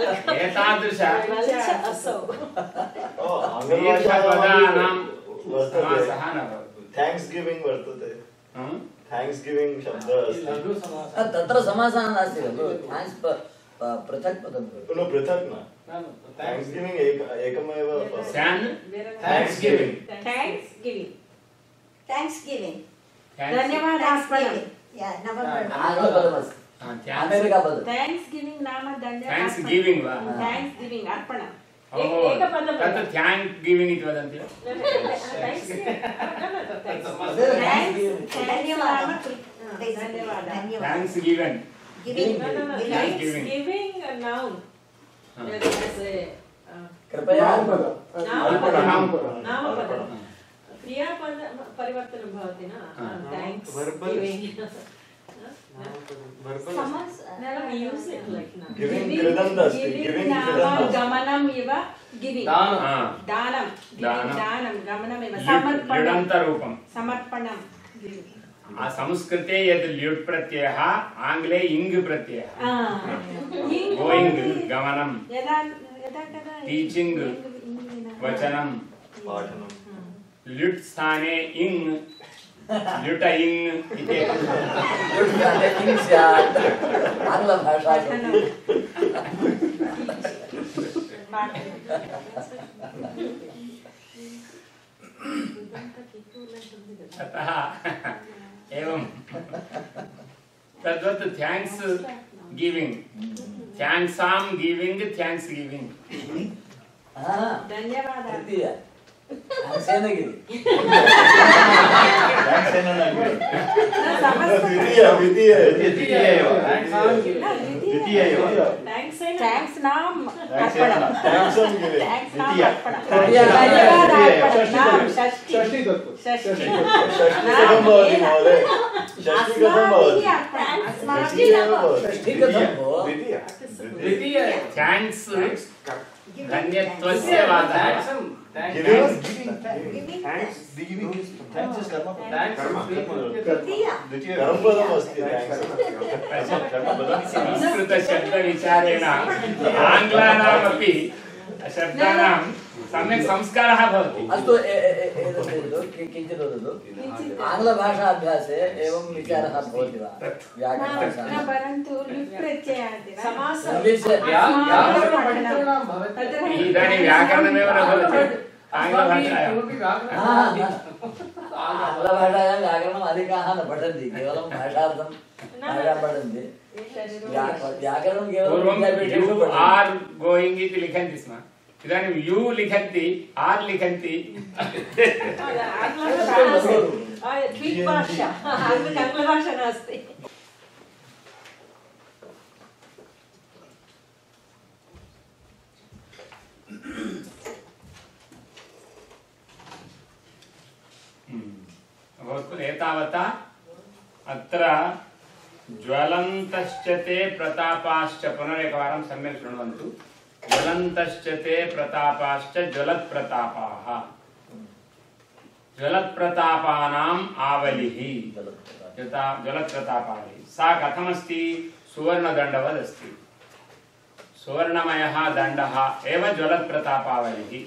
एतादृश। असौ ओ दीर्घपदानां वर्तते। समासः न भवति थैंक्स गिविंग वर्तते। हं? शब्दः अस्ति। तत्र समासः नास्ति खलु थ्याङ्क्स् पृथक् पदं नो पृथक् न। एक एकमेव हा, गिविङ्ग् गिविंग अर्पणम् ओहो एकपदं तत् थ्याङ्क् गिविङ्ग् इति वदन्ति वा थैंक्स धन्यवादः धन्यवादः धन्यवादः thanks given giving No, no, no. Thanks Thanks giving. giving a noun. Ah. That is a, uh, कृपया नामपदम् नामपदं. नामपदं नामपदं. क्रियापद परिवर्तनं भवति न Ah. Thanks Use it like now. Giving giving। गमनम् giving. giving. संस्कृते यद् ल्युट् प्रत्ययः आङ्ग्ले इङ्ग् प्रत्ययः Ah. Ing गोयिङ्ग् भवति. गमनं यदा यदा कदा Teaching. ing- ing- वचनं पाठनं ल्युट् स्थाने इङ् ल्युट इङ् इति किं स्यात् आङ्ग्लभाषा पठनं. अतः एवं तद्वत् थ्याङ्क्स् गिविङ्ग् थ्याङ्क्सां गिविङ्ग् थ्याङ्क्स् गिविङ्ग् धन्यवादः गिविंग समस्त द्वितीय द्वितीय द्वितीय शब्द विचारेण थैंक्स थैंक्स थैंक्स द्वितीय थैंक्स कर्म संस्कृतशब्दविचारेण शब्दानां सम्यक् संस्कारः भवति। अस्तु ए- ए- ए- एतत् वदतु कि- किञ्चित् वदतु। आङ्ग्लभाषाभ्यासे एवं विचारः भवति वा? परन्तु इदानीं व्याकरणमेव न भवति। आङ्ग्लभाषायां। हा, हा। व्याकरणम् अधिकाः न पठन्ति केवलं भाषार्थं भाषां पठन्ति। व्याकरणं केवलं विद्यापीठेषु आर् गोयिङ्ग् इति लिखन्ति स्म। इदानीं यु लिखन्ति आर् लिखन्ति द्विभाषा आङ्ग्लभाषा नास्ति अभवत् खलु एतावता अत्र ज्वलन्तश्च ते प्रतापाश्च पुनरेकवारं सम्यक् शृण्वन्तु ज्वलन्तश्च ते प्रतापाश्च ज्वलत्प्रतापाः। ज्वलत्प्रतापानाम् आवलिः। यथा ज्वलत्प्रतापावलिः सा कथमस्ति? सुवर्णदण्डवदस्ति। सुवर्णमयः दण्डः एव ज्वलत्प्रतापावलिः।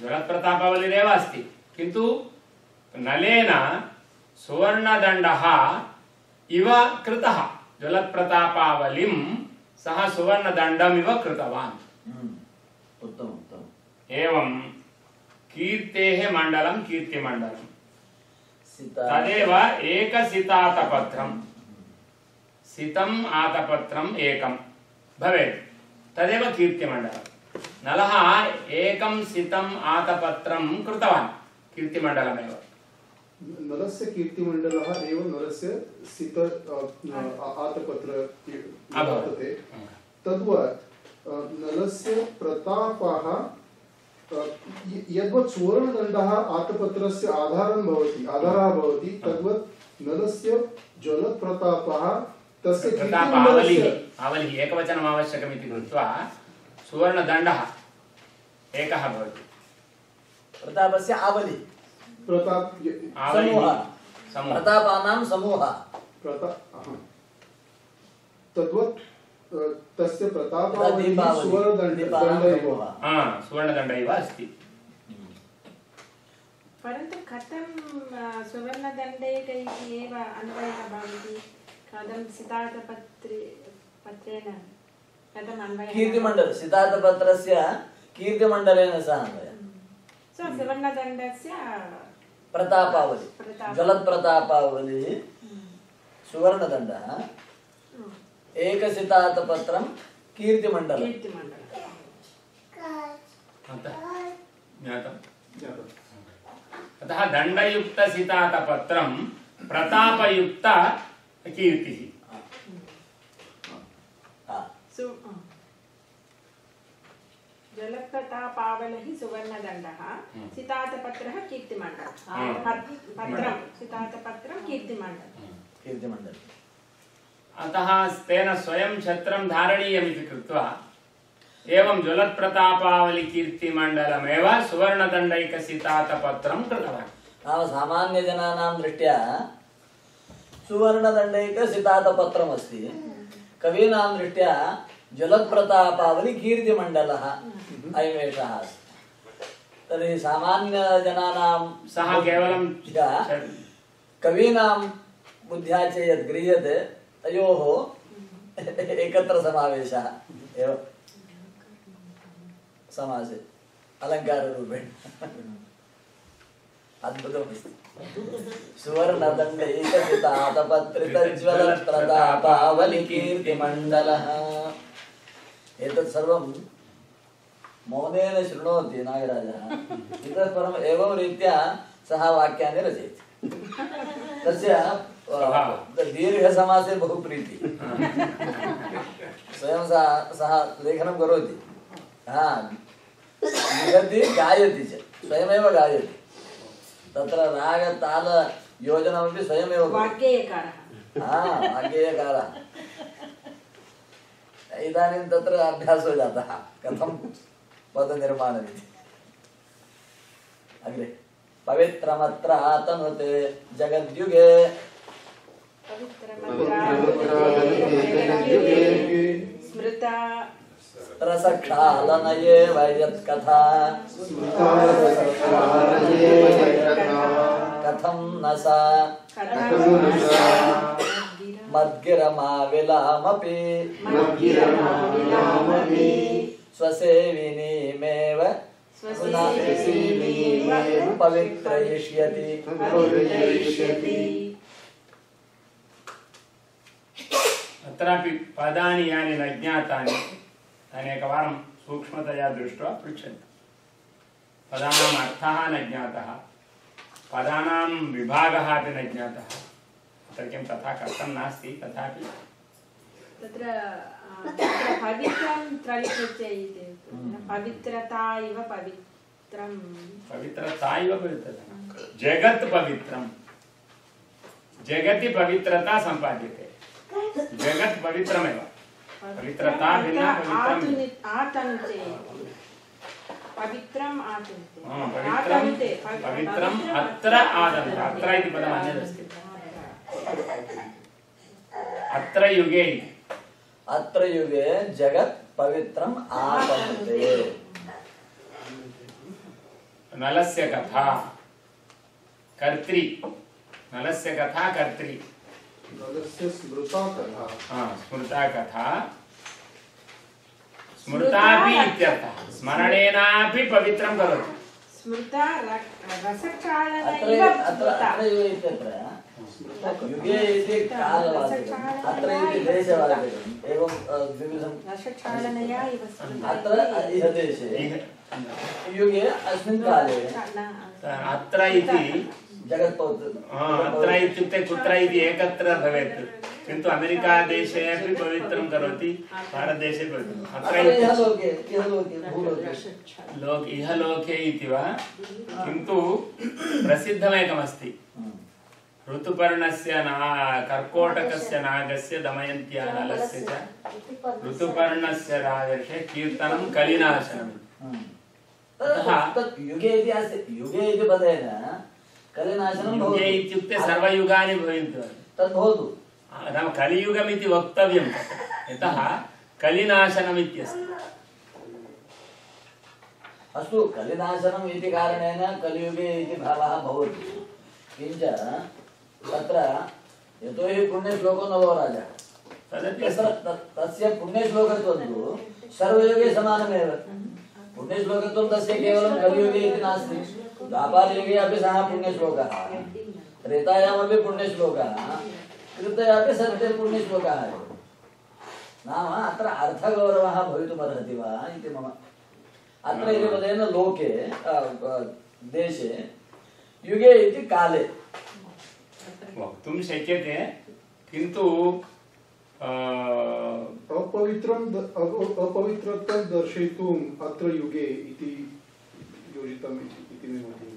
ज्वलत्प्रतापावलिरेव अस्ति। किन्तु नलेन सुवर्णदण्डः इव कृतः। ज्वलत्प्रतापावलिं सः सुवर्णदण्डमिव कृतवान्। हम्म, उत्तमम् एवं कीर्तेः मण्डलं कीर्तिमण्डलं सीता तदेव एकसितातपत्रं सितम् आतपत्रम् एकं भवेत्। तदेव कीर्तिमण्डलं नलः एकं सितम् आतपत्रं कृतवान्। कीर्तिमण्डलमेव। नलस्य कीर्तिमण्डलः एव नलस्य सित आतपत्र। वर्तते तद्वत् अ, नलस्य प्रतापः यद्वत् सुवर्णदण्डः आतपत्रस्य आधारं भवति आधारः भवति तद्वत् नलस्य जलप्रतापः तस्य कीर्तिमण्डलस्य आवलिः एकवचनम् आवश्यकमिति कृत्वा सुवर्णदण्डः एकः भवति। प्रतापस्य आवलि। प्रताप समूहः। समूहः। प्रतापानां समूहः। प्रता तद्वत् तस्य प्रतापावलिः अस्ति। परन्तु कथं सुवर्णदण्डैक इति एव अन्वयः भवति? कथं सिद्धार्थपत्रे पत्रेण कथम् अन्वयः? कीर्तिमण्डल सिद्धार्थपत्रस्य कीर्तिमण्डलेन सह अन्वयः। सो सुवर्णदण्डस्य प्रतापावली प्रताप- जलत्प्रतापावली सुवर्णदण्डः एकसितातपत्रं कीर्तिमण्डलं कीर्तिमण्डलम् अतः ज्ञातम् अतः दण्डयुक्तसितातपत्रं प्रतापयुक्त कीर्तिः हा। अ. जलप्रतापावलिः सुवर्णदण्डः। सितातपत्रः कीर्तिमण्डलम्। हम्म. पत्रं। सितातपत्रं कीर्तिमण्डलम्। कीर्तिमण्डलं अतः तेन स्वयं छत्रं धारणीयमिति कृत्वा एवं ज्वलत्प्रतापावलिकीर्तिमण्डलमेव सुवर्णदण्डैकसितातपत्रं कृतवान्। नाम सामान्यजनानां दृष्ट्या सुवर्णदण्डैकसितातपत्रमस्ति। कवीनां दृष्ट्या जलप्रतापावली कीर्तिमण्डलः अयमेषः तर्हि सामान्यजनानां सः केवलं कवीनां बुद्ध्या च यद् गृह्यते तयोः एकत्र समावेशः एव। अलङ्काररूपेण। अद्भुतमस्ति। एतत् सर्वं मौनेन शृणोति नागराजः। इतः परम् एवं रीत्या सः वाक्यानि रचयति। तस्य। दीर्घसमासे बहु प्रीति। स्वयं सः सः लेखनं करोति। हा लिखति गायति च। स्वयमेव गायति। तत्र रागतालयोजनमपि स्वयमेव करोति। वाग्गेयकारः। हा वाग्गेयकारः। इदानीं तत्र अभ्यासो जातः। कथं पदनिर्माणमिति अग्रे। पवित्रमत्र तनुते जगद्युगे। स्मृता। रसक्षालनये वयत्कथा। कथं न सा मद्गिरमाविलामपि। स्वसेविनीमेव पवित्रयिष्यति। अत्रापि पदानि यानि न ज्ञातानि तानि एकवारं सूक्ष्मतया दृष्ट्वा पृच्छन्तु। पदानाम् अर्थः न ज्ञातः पदानां विभागः अपि न ज्ञातः। तत्र किं तथा कष्टं नास्ति तथापि? तत्र तत्र पवित्रं त्रलिकृत्य इति पवित्रता इव पवित्रं पवित्रता इव पवित्रता। जगत् पवित्रं जगति पवित्रता सम्पाद्यते। जगत् पवित्रमेव। पवित्रता भिन्ना पवित्रं। पवित्रम् आतनुते। पवित्रं आतनुते। पवित्रम् अत्र आदन्त अत्र इति पदम् अन्यदस्ति। अत्र युगे अत्र युगे जगत् पवित्रम् आतन्ते नलस्य कथा। कर्त्री। नलस्य कथा कर्त्री। नलस्य स्मृता कथा। हा, स्मृता कथा। स्मृतापि इत्यर्थः स्मरणेनापि पवित्रं करोति। स्मृता र- रसक्षालन अत्र इव अत्र स्मृता। अत्र युगे इत्यत्र युगे इति कालवाचकम् अत्र इति देशवाचकम् एवं अ, द्विविधम्। रसक्षालनया इव अत्र इह देशे इह- युगे अस्मिन् काले। अत्र इति अत्र इत्युक्ते कुत्र इति एकत्र भवेत्। किन्तु अमेरिकादेशे अपि पवित्रं करोति भारतदेशे पवित्रम् अत्र अत्र इति- इह लोके इह लोक इह लोके इति वा? किन्तु प्रसिद्धमेकमस्ति। हम्म। ऋतुपर्णस्य ना कर्कोटकस्य नागस्य दमयन्त्या नलस्य च ऋतुपर्णस्य राजर्षे कीर्तनं कलिनाशनम् हम्म। अतः- तत् युगे इति अस्ति युगे इति पदेन कलिनाशनं भवति युगे इत्युक्ते सर्वयुगानि भवन्ति तद् भवतु नाम कलियुगमिति वक्तव्यं तत्। यतः कलिनाशनमित्यस्ति अस्तु कलिनाशनम् इति कारणेन कलियुगे इति भावः भवति किञ्च तत्र यतोहि पुण्यश्लोको नवो राजा। तत्र तस्य पुण्यश्लोकत्वं तु सर्वयुगे समानमेव। पुण्यश्लोकत्वं तस्य केवलं कलियुगे इति नास्ति। द्वापारयुगे अपि सः पुण्यश्लोकः। त्रेतायामपि पुण्यश्लोकः। कृते अपि सत्य पुण्यश्लोकः नाम अत्र अर्थगौरवः भवितुमर्हति वा इति मम अत्र इति पदेन लोके देशे, युगे इति काले। वक्तुं शक्यते किन्तु अपवित्रं अपवित्रत्वं दर्शयितुम् अत्र युगे इति योजितम् इति मे मतिः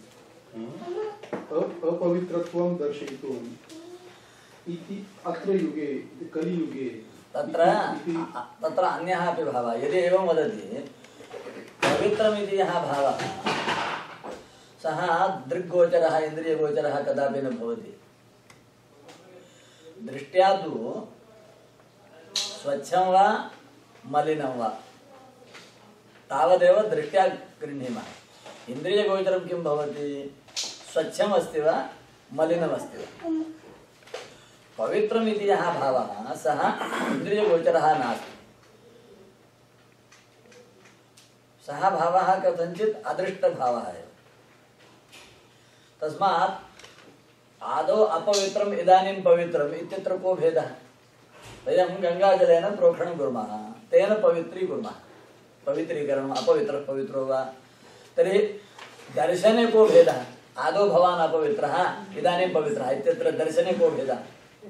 अपवित्रत्वं दर्शयितुम् इति अत्र युगे कलियुगे तत्र तत्र अन्यः अपि भावः। यदि एवं वदति पवित्रमिति यः भावः सः दृग्गोचरः इन्द्रियगोचरः कदापि न भवति। दृष्ट्या तु स्वच्छं वा मलिनं वा? तावदेव दृष्ट्या गृह्णीमः। इन्द्रियगोचरं किं भवति? स्वच्छम् अस्ति वा मलिनमस्ति वा? पवित्रमिति यः भावः, सः इन्द्रियगोचरः नास्ति। सः भावः कथञ्चित् अदृष्टभावः आदौ अपवित्रम् इदानीं पवित्रम् इत्यत्र को भेदः? वयं गङ्गाजलेन प्रोक्षणं कुर्मः। तेन पवित्रीकुर्मः पवित्रीकरणम् अपवित्रः पवित्रो वा? तर्हि दर्शने को भेदः? आदौ भवान् अपवित्रः, इदानीं पवित्रः दर्शने को भेदः?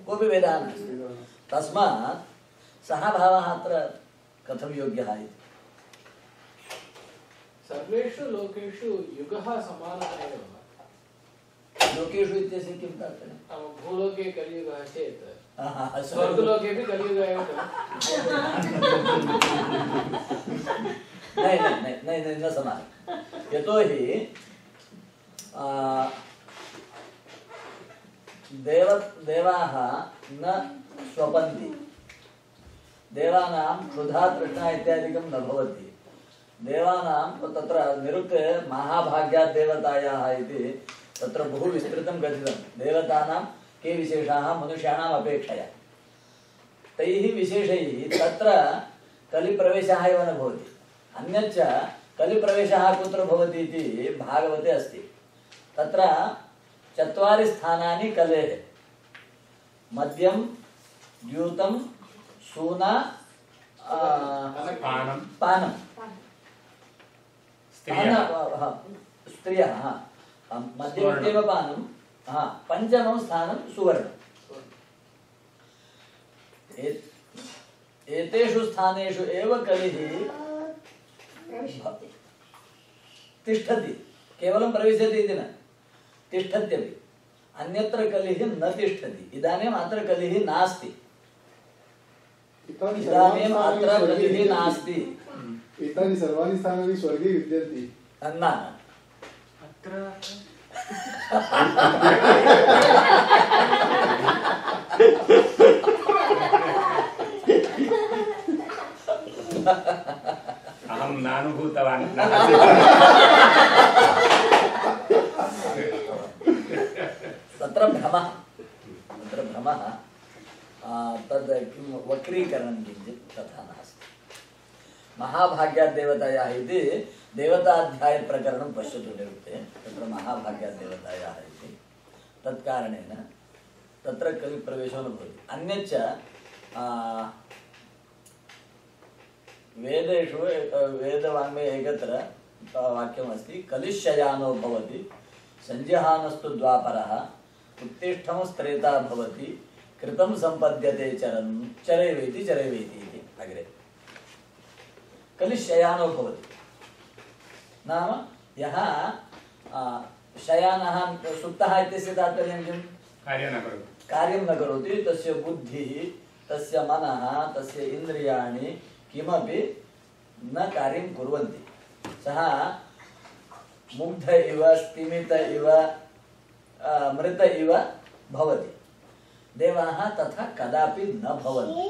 कोऽपि भेदः नास्ति। तस्मात् सः भावः अत्र कथं योग्यः इति। सर्वेषु लोकेषु युगः समानः एव। इत्यस्य किं तात्पर्यम् भूलोके कलियुगः चेत्। आहा, स्वर्गलोके स्वर्गलोकेपि कलियुगः एव खलु नहीं नहीं नहीं नहीं नहीं न समान यतोहि देव देवाः न स्वपन्ति। देवानां क्षुधा तृष्णा इत्यादिकं न भवति। देवानां तत्र निरुक्ते महाभाग्यात् देवतायाः इति तत्र बहु विस्तृतं कथितं देवतानां के विशेषाः मनुष्याणाम् अपेक्षया। तैः विशेषैः तत्र कलिप्रवेशः एव न भवति। अन्यच्च कलिप्रवेशः कुत्र भवति इति भागवते अस्ति। तत्र चत्वारि स्थानानि कलेः। मद्यं द्यूतं सूना पानं। स्त्रियः पान- हा, पञ्चमं स्थानं सुवर्णम् एत्- एतेषु स्थानेषु एव कलिः तिष्ठति केवलं प्रविशति इति न तिष्ठत्यपि. अन्यत्र कलिः न तिष्ठति इदानीम् अत्र कलिः नास्ति. इदानीम् अत्र कलिः। नास्ति. एतानि सर्वाणि स्थानानि स्वर्गे विद्यन्ते. न अहं नानुभूतवान्। तत्र भ्रमः। तत्र भ्रमः। तद् किं वक्रीकरणं किञ्चित् तथा। नास्ति महाभाग्याद्देवतायाः इति देवताध्यायप्रकरणं पश्यतु निरुक्ते तत्र तत्कारणेन तत्र कविप्रवेशो न अन्यच्च वेदेषु वेदवाङ्मये एकत्र वाक्यमस्ति कलिशयानो भवति सञ्जहानस्तु द्वापरः उत्तिष्ठमस्त्रेता भवति, कृतं सम्पद्यते चरन्, चरैवेति चरैवेति इति। अग्रे। कलिशयानो भवति। नाम यः शयानः सुप्तः इत्यस्य तात्पर्यं कार्यं न करोति। कार्यं न करोति तस्य बुद्धिः तस्य मनः तस्य इन्द्रियाणि किमपि न कार्यं कुर्वन्ति। सः मुग्ध इव स्तिमित इव मृत इव भवति। देवाः तथा कदापि न भवन्ति।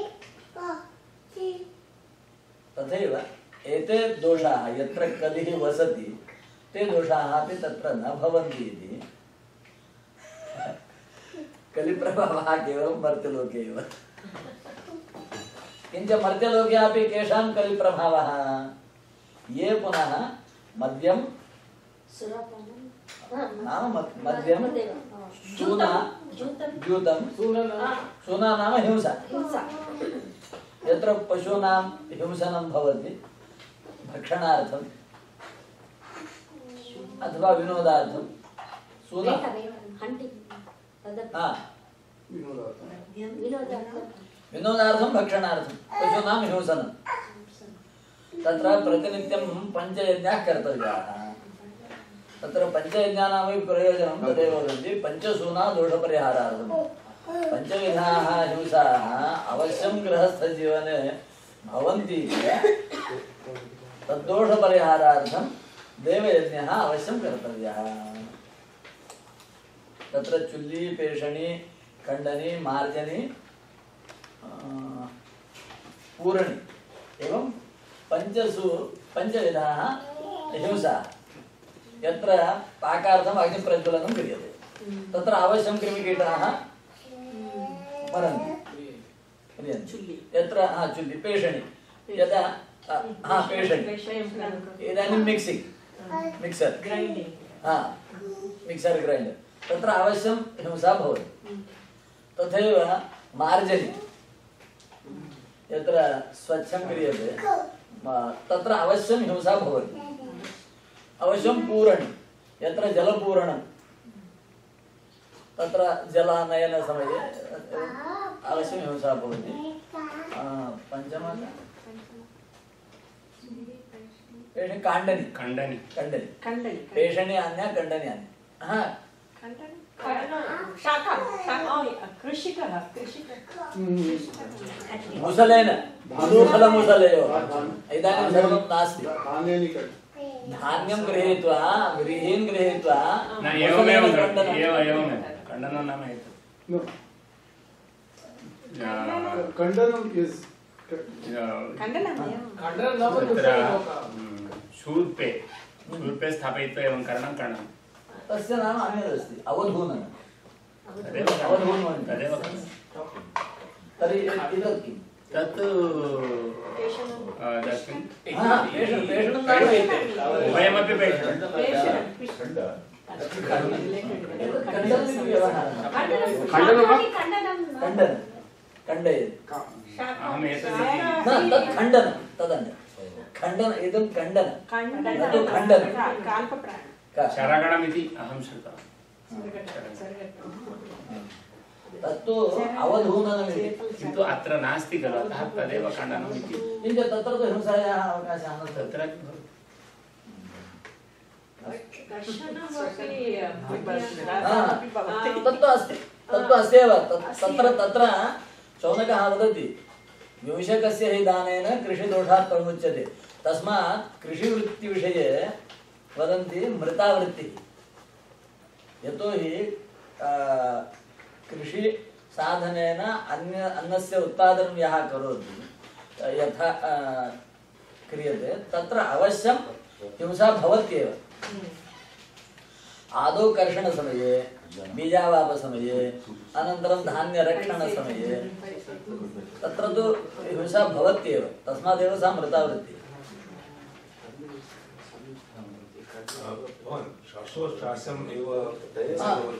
तथैव एते दोषाः यत्र कलिः वसति ते दोषाः अपि तत्र न भवन्ति इति। कलिप्रभावः केवलं मर्त्यलोके एव। किञ्च मर्त्यलोके अपि केषां कलिप्रभावः? ये पुनः मद्यं नाम मद्यं चूना द्यूतं। सूना नाम हिंसा। यत्र पशूनां हिंसनं भवति भक्षणार्थम् अथवा विनोदार्थं सूना हा विनोदार्थं? विनोदार्थं भक्षणार्थं पशूनां हिंसनं। तत्र प्रतिनित्यं पञ्चयज्ञाः कर्तव्याः। तत्र पञ्चयज्ञानामपि प्रयोजनं तदेव वदन्ति पञ्चसूना दोषपरिहारार्थं। पञ्चविधाः हिंसाः अवश्यं गृहस्थजीवने भवन्ति तद्दोषपरिहारार्थं देवयज्ञः अवश्यं कर्तव्यः। तत्र चुल्ली पेषणी खण्डनी मार्जनी पूरणी एवं पञ्चसु पञ्चविधाः हिंसाः। यत्र पाकार्थम् अग्निप्रज्वलनं क्रियते। तत्र अवश्यं कृमिकीटाः मरन्ति। क्रियन्ते। यत्र हा चुल्ली पेषणी। यदा हा पेषणी इदानीं मिक्सिङ्ग् मिक्सर् हा मिक्सर् ग्रैण्डर् तत्र अवश्यं हिंसा भवति। तथैव मार्जनी। यत्र स्वच्छं क्रियते तत्र अवश्यं हिंसा भवति। अवश्यं पूरणि। यत्र जलपूरणं। तत्र जलानयनसमये अवश्यं हिंसा भवति। आ, पञ्चम पेषणि काण्डनि खण्डनि कण्डनि कण्डनि पेषणि अन्या कण्डनि अन्या हा कण्डनि शाखा शाखा कृषिकः कृषिकः मुसलेन मधुफलमुसलयो इदानीं सर्वं नास्ति धान्यानि कट् धान्यं गृहीत्वा व्रीहीन् गृहीत्वा न एवमेव मुसलेन करोति। खण्डनं। एव एवमेव खण्डनं नाम एतत् No, या- खण्डनम् इस् या- कण्डनमेव खण्डनं शूर्पे शूर्पे स्थापयित्वा एवं करणं करणं तस्य नाम अन्यदस्ति अवधूननं तदेव। तदेव तर्हि इदत् किम् तत् एतत् व्यवहारः खण्डनं? खण्डयेत् अहम् एतत् तत् खण्डनं तदन्य खण्डन इदं खण्डनं न तु कण्डनं खण्डनं काल्पप्राण का- शरगणमिति अहं श्रुतवान् तत्तु अवधूननमिति किन्तु अत्र नास्ति खलु अतः तदेव खण्डनम् इति किञ्च तत्र तु हिंसायाः अवकाशः न तत्र तत्र तत्तु अस्ति तत्तु अस्त्येव तत्- तत्र तत्र शौनकः वदति विंशकस्य हि दानेन कृषिदोषात् प्रमुच्यते तस्मात् कृषिवृत्तिविषये वदन्ति मृतावृत्तिः। यतोहि कृषिसाधनेन अन्य, अन्नस्य उत्पादनं यः करोति, यथा क्रियते, तत्र अवश्यं हिंसा भवत्येव। आदौ कर्षणसमये बीजावापसमये अनन्तरं धान्यरक्षणसमये तत्र तु हिंसा भवत्येव तस्मादेव सा मृतावृत्तिः।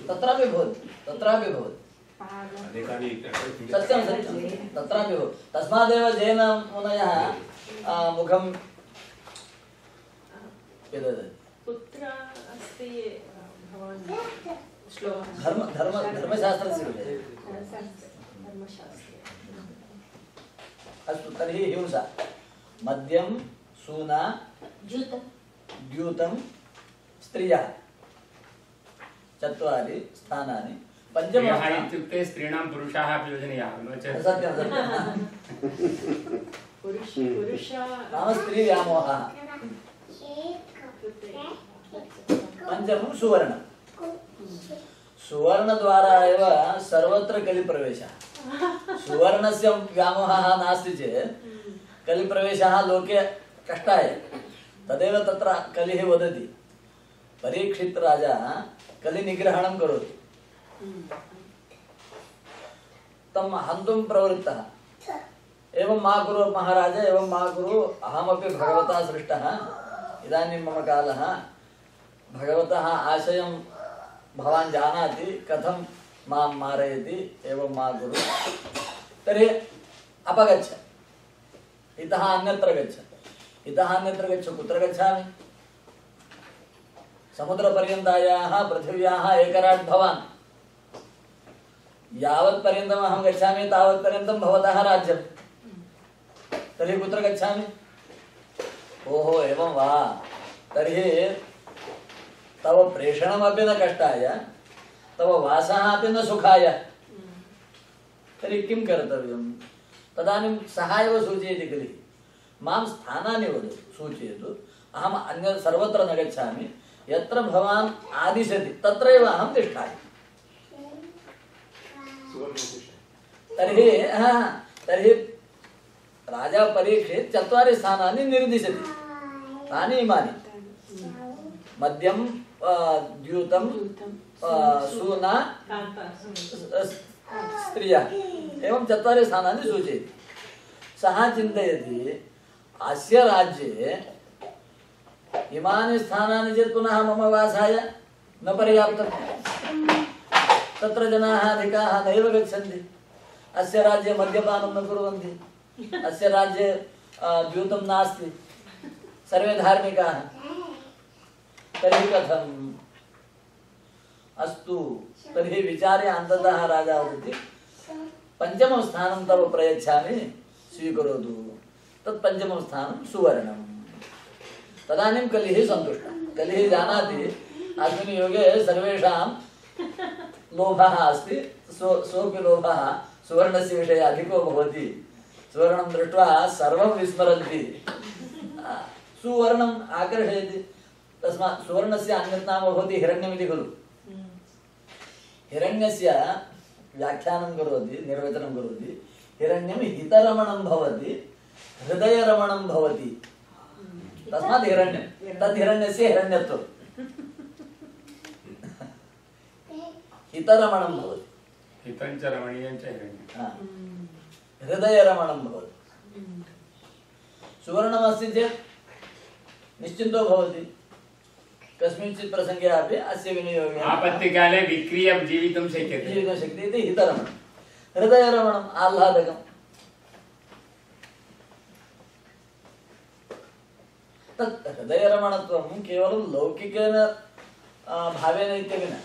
तत्रापि भवति तत्रापि भवति। सत्यं सत्यं तत्रापि भवति। तस्मादेव जैनमुनयः मुखं कुत्र अस्ति धर्म धर्म धर्मशास्त्रे अस्तु तर्हि हिंसा। मद्यं सूना द्यूतं स्त्रियः। चत्वारि स्थानानि। पञ्चमः इत्युक्ते स्त्रीणां पुरुषाः अपि योजनीयाः नो चेत्। सत्यं सत्यं। नाम स्त्रीव्यामोहः पञ्चमं सुवर्णं सुवर्णद्वारा एव सर्वत्र कलिप्रवेशः। सुवर्णस्य व्यामोहः नास्ति चेत् कलिप्रवेशः लोके कष्टाय। तदेव तत्र कलिः वदति। परीक्षित् राजा कलिनिग्रहणं करोति। तं हन्तुं प्रवृत्तः। एवं मा कुरु महाराज, एवं मा कुरु अहमपि भगवता सृष्टः। इदानीं मम कालः। भगवतः आशयं भवान् जानाति, कथं माँ मारयति, एवं मा कुरु तर्हि अपगच्छ इतः अन्यत्र गच्छ इतः अन्यत्र गच्छ, कुत्र गच्छामि? समुद्रपर्यन्तायाः, पृथिव्याः एकराट् भवान्। यावत्पर्यन्तम् अहं गच्छामि तावत्पर्यन्तं भवतः राज्यं तर्हि कुत्र गच्छामि? ओहो, एवं वा? तर्हि तव प्रेषणमपि न कष्टाय तव वासः न सुखाय। तर्हि किं कर्तव्यं? तदानीं सः एव सूचयति खलु। माँ स्थानानि वदतु सूचयतु। न गच्छामि। यत्र भवान् आदिशति तत्रैव अहं तिष्ठामि। तर्हि हा, तर्हि राजा परीक्षित् चत्वारि स्थानानि निर्दिशति। मद्यं आ, द्यूतं आ, सूना स्त्रियः एवं चत्वारि स्थानानि सूचयति। सः चिन्तयति अस्य राज्ये इमानि स्थानानि चेत् पुनः मम वासाय न पर्याप्तं। तत्र जनाः अधिकाः नैव गच्छन्ति। अस्य राज्ये मद्यपानं न कुर्वन्ति। अस्य राज्ये द्यूतं नास्ति। सर्वे धार्मिकाः। तर्हि कथम्? अस्तु तर्हि विचार्य अन्ततः राजा पञ्चमं स्थानं तव प्रयच्छामि स्वीकरोतु। तत् पञ्चमं स्थानं सुवर्णम्। तदानीं कलिः सन्तुष्टः। कलिः जानाति अस्मिन् युगे सर्वेषां लोभः अस्ति सो सोऽपि लोभः सुवर्णस्य विषये अधिको सुवर्णं दृष्ट्वा सर्वं विस्मरन्ति। आ, सुवर्णम् आकर्षयति तस्मात् सुवर्णस्य अन्यत् नाम भवति हिरण्यमिति खलु हिरण्यस्य व्याख्यानं करोति निर्वचनं करोति हिरण्यं हितरमणं भवति हृदयरमणं भवति तस्मात् हिरण्यं तद् हिरण्यस्य हिरण्यत्वम् हितरमणं भवति हितं च रमणीयं च हिरण्यं हा। हृदयरमणं भवति सुवर्णमस्ति चेत् निश्चिन्तो भवति कस्मिंश्चित् प्रसङ्गे अपि अस्य विनियोगे आपत्तिकाले विक्रीय जीवितुं शक्यते जीवितशक्ति इति हितरमणं। हृदयरमणम् आह्लादकम्। तत् हृदयरमणत्वं केवलं लौकिकेन भावेन इत्यपि न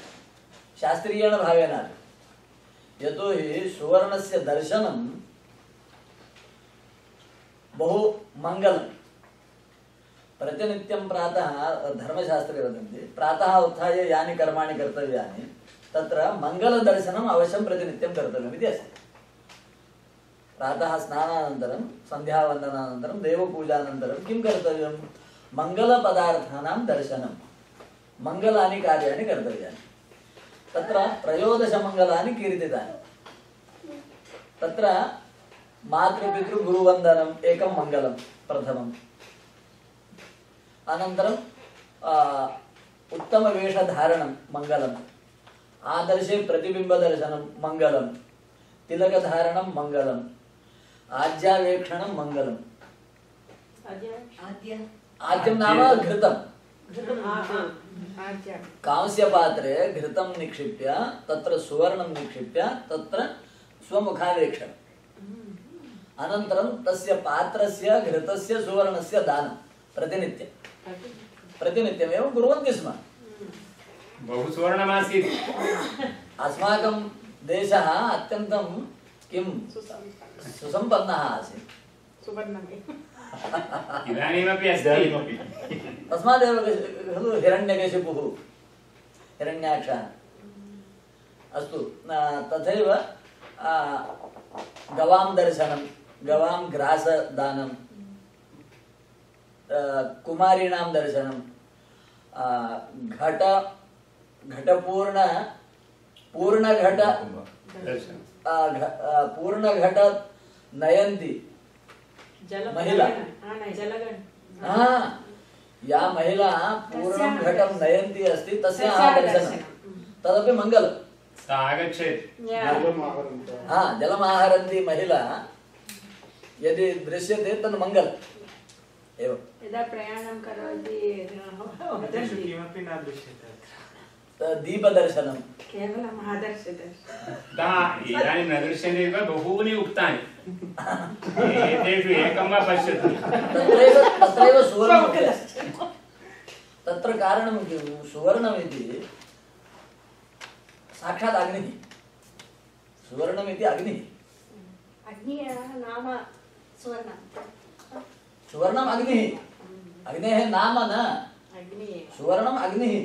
शास्त्रीयेण भावेन अपि यतोहि सुवर्णस्य दर्शनं बहु मङ्गलं प्रतिनित्यं प्रातः, धर्मशास्त्रे वदन्ति, प्रातः उत्थाय यानि कर्माणि कर्तव्यानि, तत्र मङ्गलदर्शनम् अवश्यं प्रतिनित्यं कर्तव्यम् इति अस्ति। प्रातः स्नानानन्तरं, सन्ध्यावन्दनानन्तरं, देवपूजानन्तरं किं कर्तव्यं? मङ्गलपदार्थानां दर्शनं। मङ्गलानि कार्याणि कर्तव्यानि। तत्र त्रयोदशमङ्गलानि कीर्तितानि तत्र मातृपितृगुरुवन्दनम् एकं मङ्गलं प्रथमम्। अनन्तरं उत्तमवेषधारणं मङ्गलम्। आदर्शे प्रतिबिम्बदर्शनं मङ्गलं तिलकधारणं मङ्गलम्। आज्यावेक्षणं मङ्गलम्। आद्य आद्यं नाम घृतं कांस्यपात्रे घृतं निक्षिप्य तत्र सुवर्णं निक्षिप्य तत्र स्वमुखावेक्षणम्। अनन्तरं तस्य पात्रस्य घृतस्य सुवर्णस्य दानं प्रतिनित्यं प्रतिनित्यमेव कुर्वन्ति स्म। बहु सुवर्णमासीत् अस्माकं देशः अत्यन्तं किं? सुसम्पन्नः आसीत्। सुवर्णमेव इदानीमपि अस्ति। तस्मादेव खलु हिरण्यकशिपुः। हिरण्याक्षः। अस्तु तथैव गवां दर्शनं गवां ग्रासदानं कुमारीणां दर्शनं आ, घट घटपूर्ण पूर्णघट दर्शनम् आ, घ- आ, पूर्णघट नयन्ति महिला। हा नाही जलगण हा या महिला पूर्णं घटं नयन्ती अस्ति तस्याः दर्शनं तदपि मङ्गलं। सा आगच्छेत् हा जलमाहरन्ती महिला यदि दृश्यते तद् मङ्गलम् एवं। यदा प्रयाणं करोति किमपि न दृश्यते तद् दीपदर्शनं। केवलम् आदर्शदर्शनं इदानीं न दृश्यन्ते इव बहूनि उक्तानि। एतेषु एकं वा पश्यतु। तत्रैव तत्रैव सुवर्णम् तत्र कारणं किं? सुवर्णमिति साक्षात् अग्निः। सुवर्णमिति अग्निः। अग्निः नाम सुवर्णं सुवर्णम् अग्निः अग्नेः नाम न अग्निः सुवर्णम् अग्निः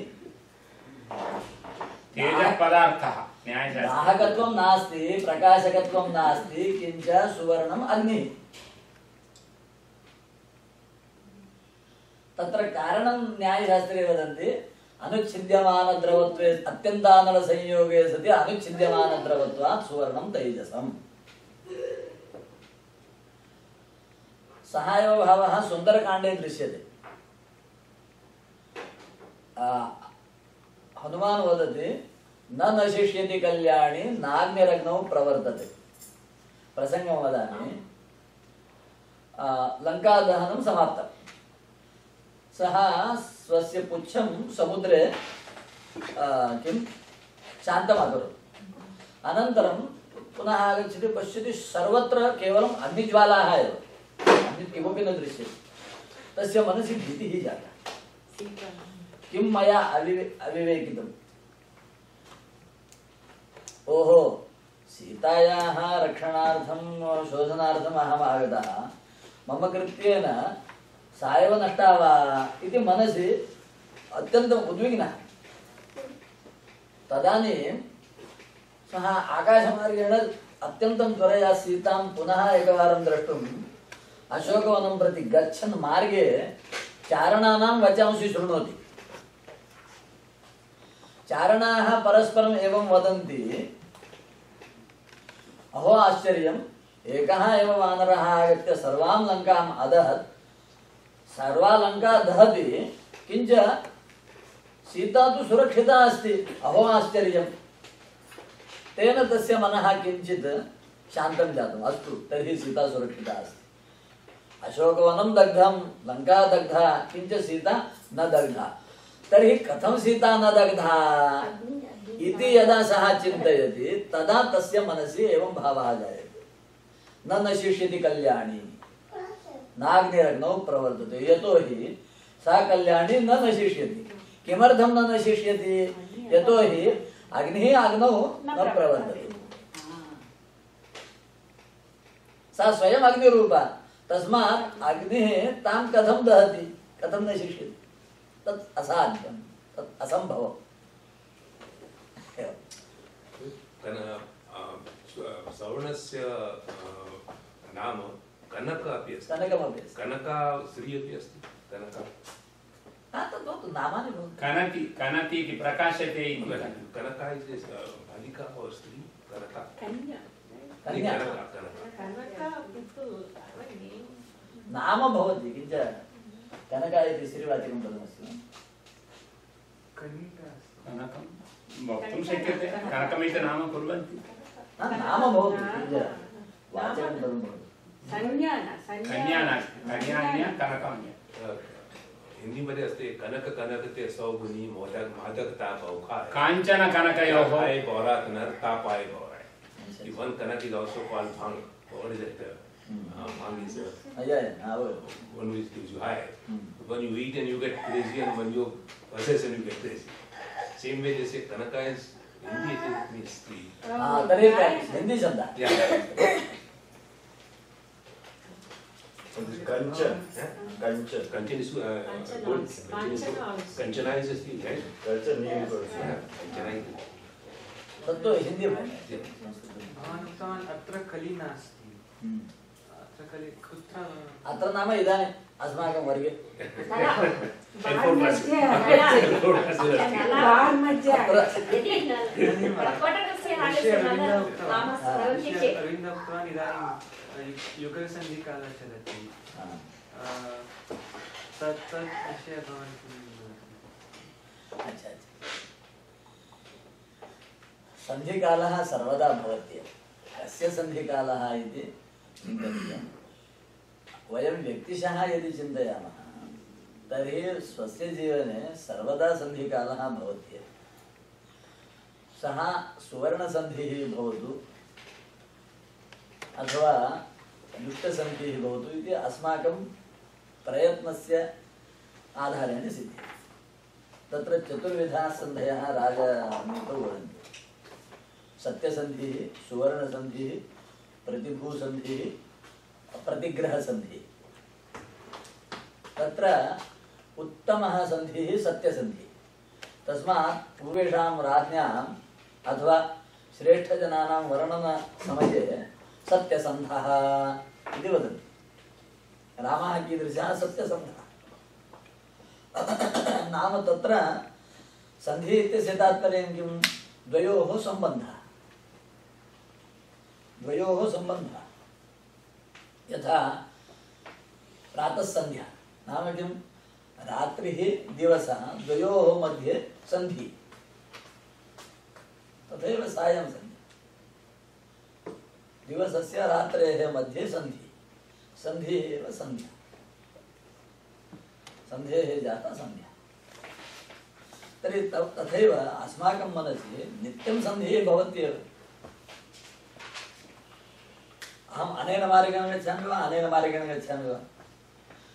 तेजः पदार्थः न्यायशास्त्रे दाहकत्वं नास्ति प्रकाशकत्वं नास्ति किञ्च सुवर्णम् अग्निः तत्र कारणं न्यायशास्त्रे वदन्ति अनुच्छिद्यमानद्रवत्वे अत्यन्तानलसंयोगे सति अनुच्छिद्यमानद्रवत्वात् सुवर्णं तैजसम् सः एव भावः सुन्दरकाण्डे दृश्यते आ, हनुमान् वदति न नशिष्यति कल्याणी नाग्निरग्नौ प्रवर्तते प्रसङ्गं वदामि आ, लङ्कादहनं समाप्तं सः स्वस्य पुच्छं समुद्रे आ, किं शान्तम् अकरोत् अनन्तरं पुनः आगच्छति पश्यति सर्वत्र केवलम् अग्निज्वालाः एव अन्यत् किमपि न दृश्यते तस्य मनसि भीतिः जाता। किं मया अविवे अविवेकितम्? ओहो सीतायाः रक्षणार्थं शोधनार्थम् अहम् आगतः। मम कृत्येन सा एव नष्टा वा इति मनसि अत्यन्तम् उद्विग्नः। तदानीं सः आकाशमार्गेण अत्यन्तं त्वरया सीतां पुनः एकवारं द्रष्टुम् अशोकवनं प्रति गच्छन् मार्गे चारणानां वचांसि शृणोति चारणाः परस्परम् एवं वदन्ति अहो आश्चर्यम् एकः एव वानरः आगत्य सर्वां लङ्काम् अदहत् सर्वा लङ्का दहति किञ्च सीता तु सुरक्षिता अस्ति अहो आश्चर्यम् तेन तस्य मनः किञ्चित् शान्तं जातम् अस्तु तर्हि सीता सुरक्षिता अस्ति अशोकवनं दग्धं लङ्का दग्धा किञ्च सीता न दग्धा. तर्हि कथं सीता न दग्धा? इति यदा सः चिन्तयति तदा तस्य मनसि एवं भावः जायते. न नशिष्यति कल्याणी। नाग्निरग्नौ प्रवर्तते यतोहि सा कल्याणी न नशिष्यति. किमर्थं न नशिष्यति? यतोहि अग्निः अग्नौ न प्रवर्तते. सा स्वयम् अग्निरूपा। तस्मात् अग्निः तां कथं दहति? कथं नशिष्यति तत् असाध्यं तत् असम्भवम्। स्व- सवर्णस्य नाम कनक अपि अस्ति। कनकमपि अस्ति। कनका स्त्री अपि अस्ति। कनका। नामानि भवन्तु कनति कनति इति प्रकाशते इति। कनका इति बालिका स्त्री? कनका। कन्या। कन्या। कनका कनका। नाम भवति किञ्च कनका इति श्रीवाचकं पदमस्ति कनकं वक्तुं शक्यते कनकमिति नाम कुर्वन्ति। नाम भवतु किञ्च वाचकं पदं भवतु। संज्ञा न नास्ति कन्यान्या कनकान्या। हिंदीमध्ये अस्ति कनक कनक ते modak काञ्चन कनकयोः। one Kanak is also called Bhang. What is it? Uh, bhang is uh, हा one which gives you high. Hmm. When you eat and you get crazy and when you possess and you get crazy. Same way they say Kanaka is Hindi it means three. हा तर्हि हिंदी शब्दः Yeah. Kanchan Kanchan Kanchan is uh, Kanchana Kanchan is good. Kanchana. Kanchana is a steel, right? Kanchan nil Yeah. Colour Kanchana is तत्तु हिंदी भाषा Yeah. भवान् अत्र कली नास्ति हम्म। अत्र नाम इदानीं अस्माकं वर्गे युगसन्धिकालः चलति अ, तत् विषये भवान् किं सन्धिकालः सर्वदा भवत्येव कस्य सन्धिकालः इति चिन्तनीयम् वयं व्यक्तिशः यदि चिन्तयामः, तर्हि स्वस्य जीवने सर्वदा सन्धिकालः भवत्येव। सः सुवर्णसन्धिः भवतु, अथवा दुष्टसन्धिः भवतु इति अस्माकं प्रयत्नस्य आधारेण सिद्ध्यति। तत्र चतुर्विधाः सन्धयः राजनीतौ वदन्ति सत्यसन्धिः, सुवर्णसन्धिः, प्रतिभूसन्धिः प्रतिग्रहसन्धिः तत्र उत्तमः सन्धिः सत्यसन्धिः तस्मात् पूर्वेषां राज्ञाम् अथवा श्रेष्ठजनानां वर्णनसमये सत्यसन्धः इति वदन्ति। रामः कीदृशः? सत्यसन्धः। नाम तत्र सन्धि इत्यस्य तात्पर्यं द्वयोः सम्बन्धः। यथा प्रातःसन्ध्या नाम किं रात्रिः दिवसः द्वयोः मध्ये सन्धिः। तथैव सायं सन्ध्या दिवसस्य रात्रेः मध्ये सन्धिः। सन्धिः एव सन्ध्या सन्धेः जाता सन्ध्या तर्हि तथैव अस्माकं मनसि नित्यं सन्धिः भवत्येव। अहम् अनेन मार्गेण गच्छामि वा अनेन मार्गेण गच्छामि वा?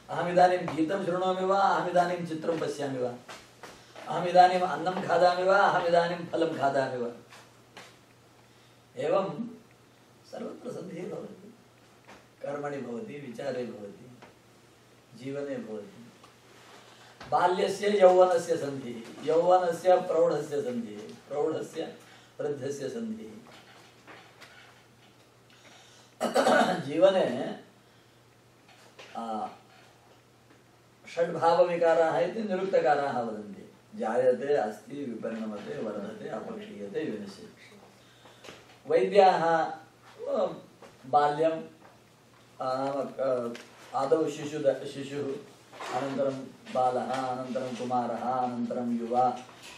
अहमिदानीं गीतं शृणोमि वा? अहमिदानीं चित्रं पश्यामि वा? अहमिदानीम् अन्नं खादामि वा? अहमिदानीं फलं खादामि वा? एवं सर्वत्र सन्धिः भवति। कर्मणि भवति, विचारे भवति, जीवने भवति। बाल्यस्य, यौवनस्य सन्धिः, यौवनस्य प्रौढस्य सन्धिः, प्रौढस्य वृद्धस्य सन्धिः। जीवने षड्भावविकाराः इति निरुक्तकाराः वदन्ति। जायते अस्ति विपरिणमते वर्धते अपक्षीयते विनश्यति वैद्याः बाल्यं आ, नाम आदौ शिशु शिशुः अनन्तरं बालः अनन्तरं कुमारः अनन्तरं युवा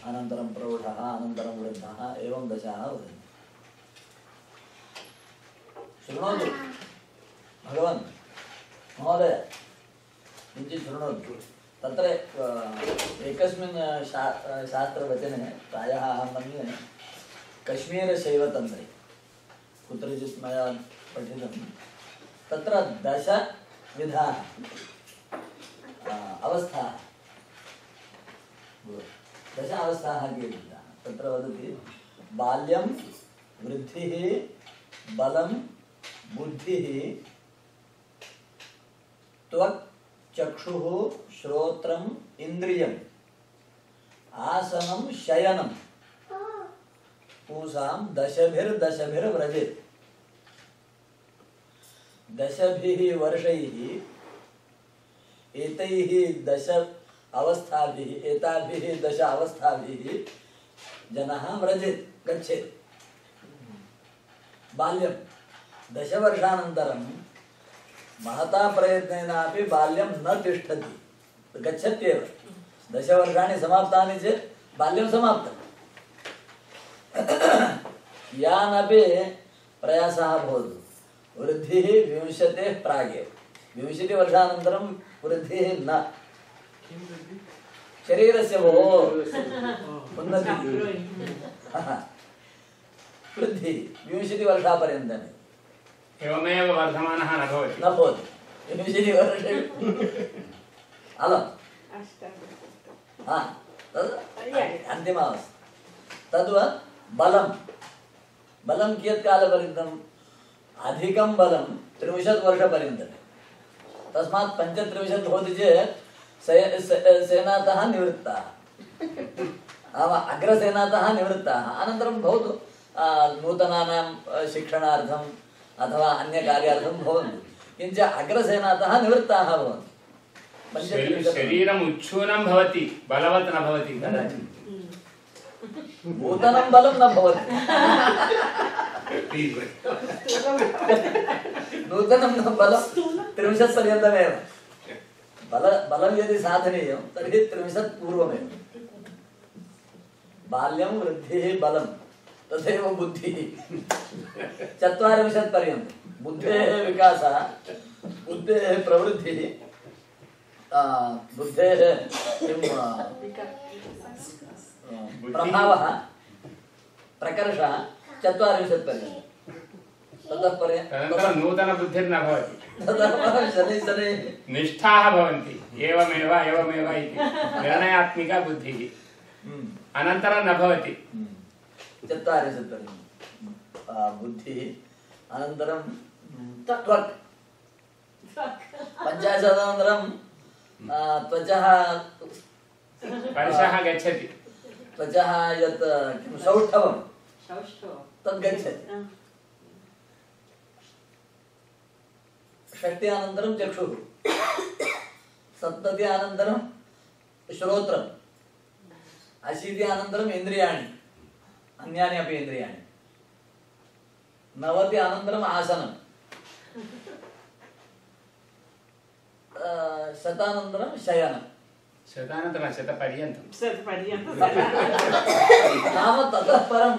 अनन्तरं प्रौढः अनन्तरं वृद्धः एवं दशाः वदन्ति। भगवान् महोदय किञ्चित् शृणोतु तत्र एकस्मिन् शा शास्त्रवचने प्रायः अहं मन्ये कश्मीरशैवतन्त्रे कुत्रचित् मया पठितं तत्र दशविधाः अवस्थाः दश अवस्थाः कीर्तिताः तत्र वदति बाल्यं वृद्धिः बलं बुद्धिः चक्षुः श्रोत्रम् इन्द्रियम्। आसनं शयनं पूसां दशभिर्दशभिर्व्रजेत्। दशभिः वर्षैः, एतैः दश अवस्थाभिः, एताभिः दश अवस्थाभिः जनः व्रजेत्, गच्छेत्। बाल्यं। दशवर्षानन्तरं महता प्रयत्नेनापि बाल्यं न तिष्ठति। गच्छत्येव। दशवर्षाणि समाप्तानि चेत् बाल्यं समाप्तं। यानपि प्रयासः भवतु। वृद्धिः विंशतेः प्रागेव विंशतिवर्षानन्तरं वृद्धिः न। किं वृद्धि? शरीरस्य भोः। उन्नतिः। वृद्धिः। विंशतिवर्षापर्यन्तम्। एवमेव वर्धमानः न भवति। न भवति। विंशतिवर्षे अलम् अष्टादश हा तद् तद्वत् बलं बलं कियत् अधिकं बलं त्रिंशत् वर्षपर्यन्तं तस्मात् पञ्चत्रिंशत् भवति चेत् सेनातः निवृत्ताः अग्रसेनातः निवृत्ताः अनन्तरं भवतु नूतनानां आ, शिक्षणार्थम् अथवा अन्यकार्यार्थं भवन्तु। किञ्च अग्रसेनातः निवृत्ताः भवन्ति। शरीरम् उच्छूनं भवति बलवत् न भवति नूतनं बलं न भवति। नूतनं न बलं त्रिंशत् पर्यन्तमेव। बल बलं यदि साधनीयं तर्हि त्रिंशत् पूर्वमेव। बाल्यं वृद्धिः बलं तथैव बुद्धिः। चत्वारिंशत् पर्यन्तं। बुद्धेः विकासः बुद्धेः प्रवृद्धिः आ, बुद्धेः किं प्रभावः प्रकर्षः चत्वारिंशत् पर्यन्तं। ततः पर्यन्तं तदनन्तरं नूतनबुद्धिर्न भवति शनैः शनैः निष्ठाः भवन्ति। एवमेव एवमेव इति। निर्णयात्मिका बुद्धिः। हम्म, अनन्तरं न भवति। पर्यन्तं आ, बुद्धिः। अनन्तरं त्वक्। पञ्चाशदनन्तरं त्वचः स्पर्शः गच्छति। त्वचः यत् किं सौष्ठवं तद् गच्छति। षष्टि चक्षुः। सप्तति अनन्तरं श्रोत्रम्। अशीति अनन्तरम् इन्द्रियाणि। अन्यानि अपि इन्द्रियाणि नवति अनन्तरम् आसनम् अ, शतानन्तरं शयनं शतानन्तरं शतपर्यन्तं पर्यन्तं नाम ततः परं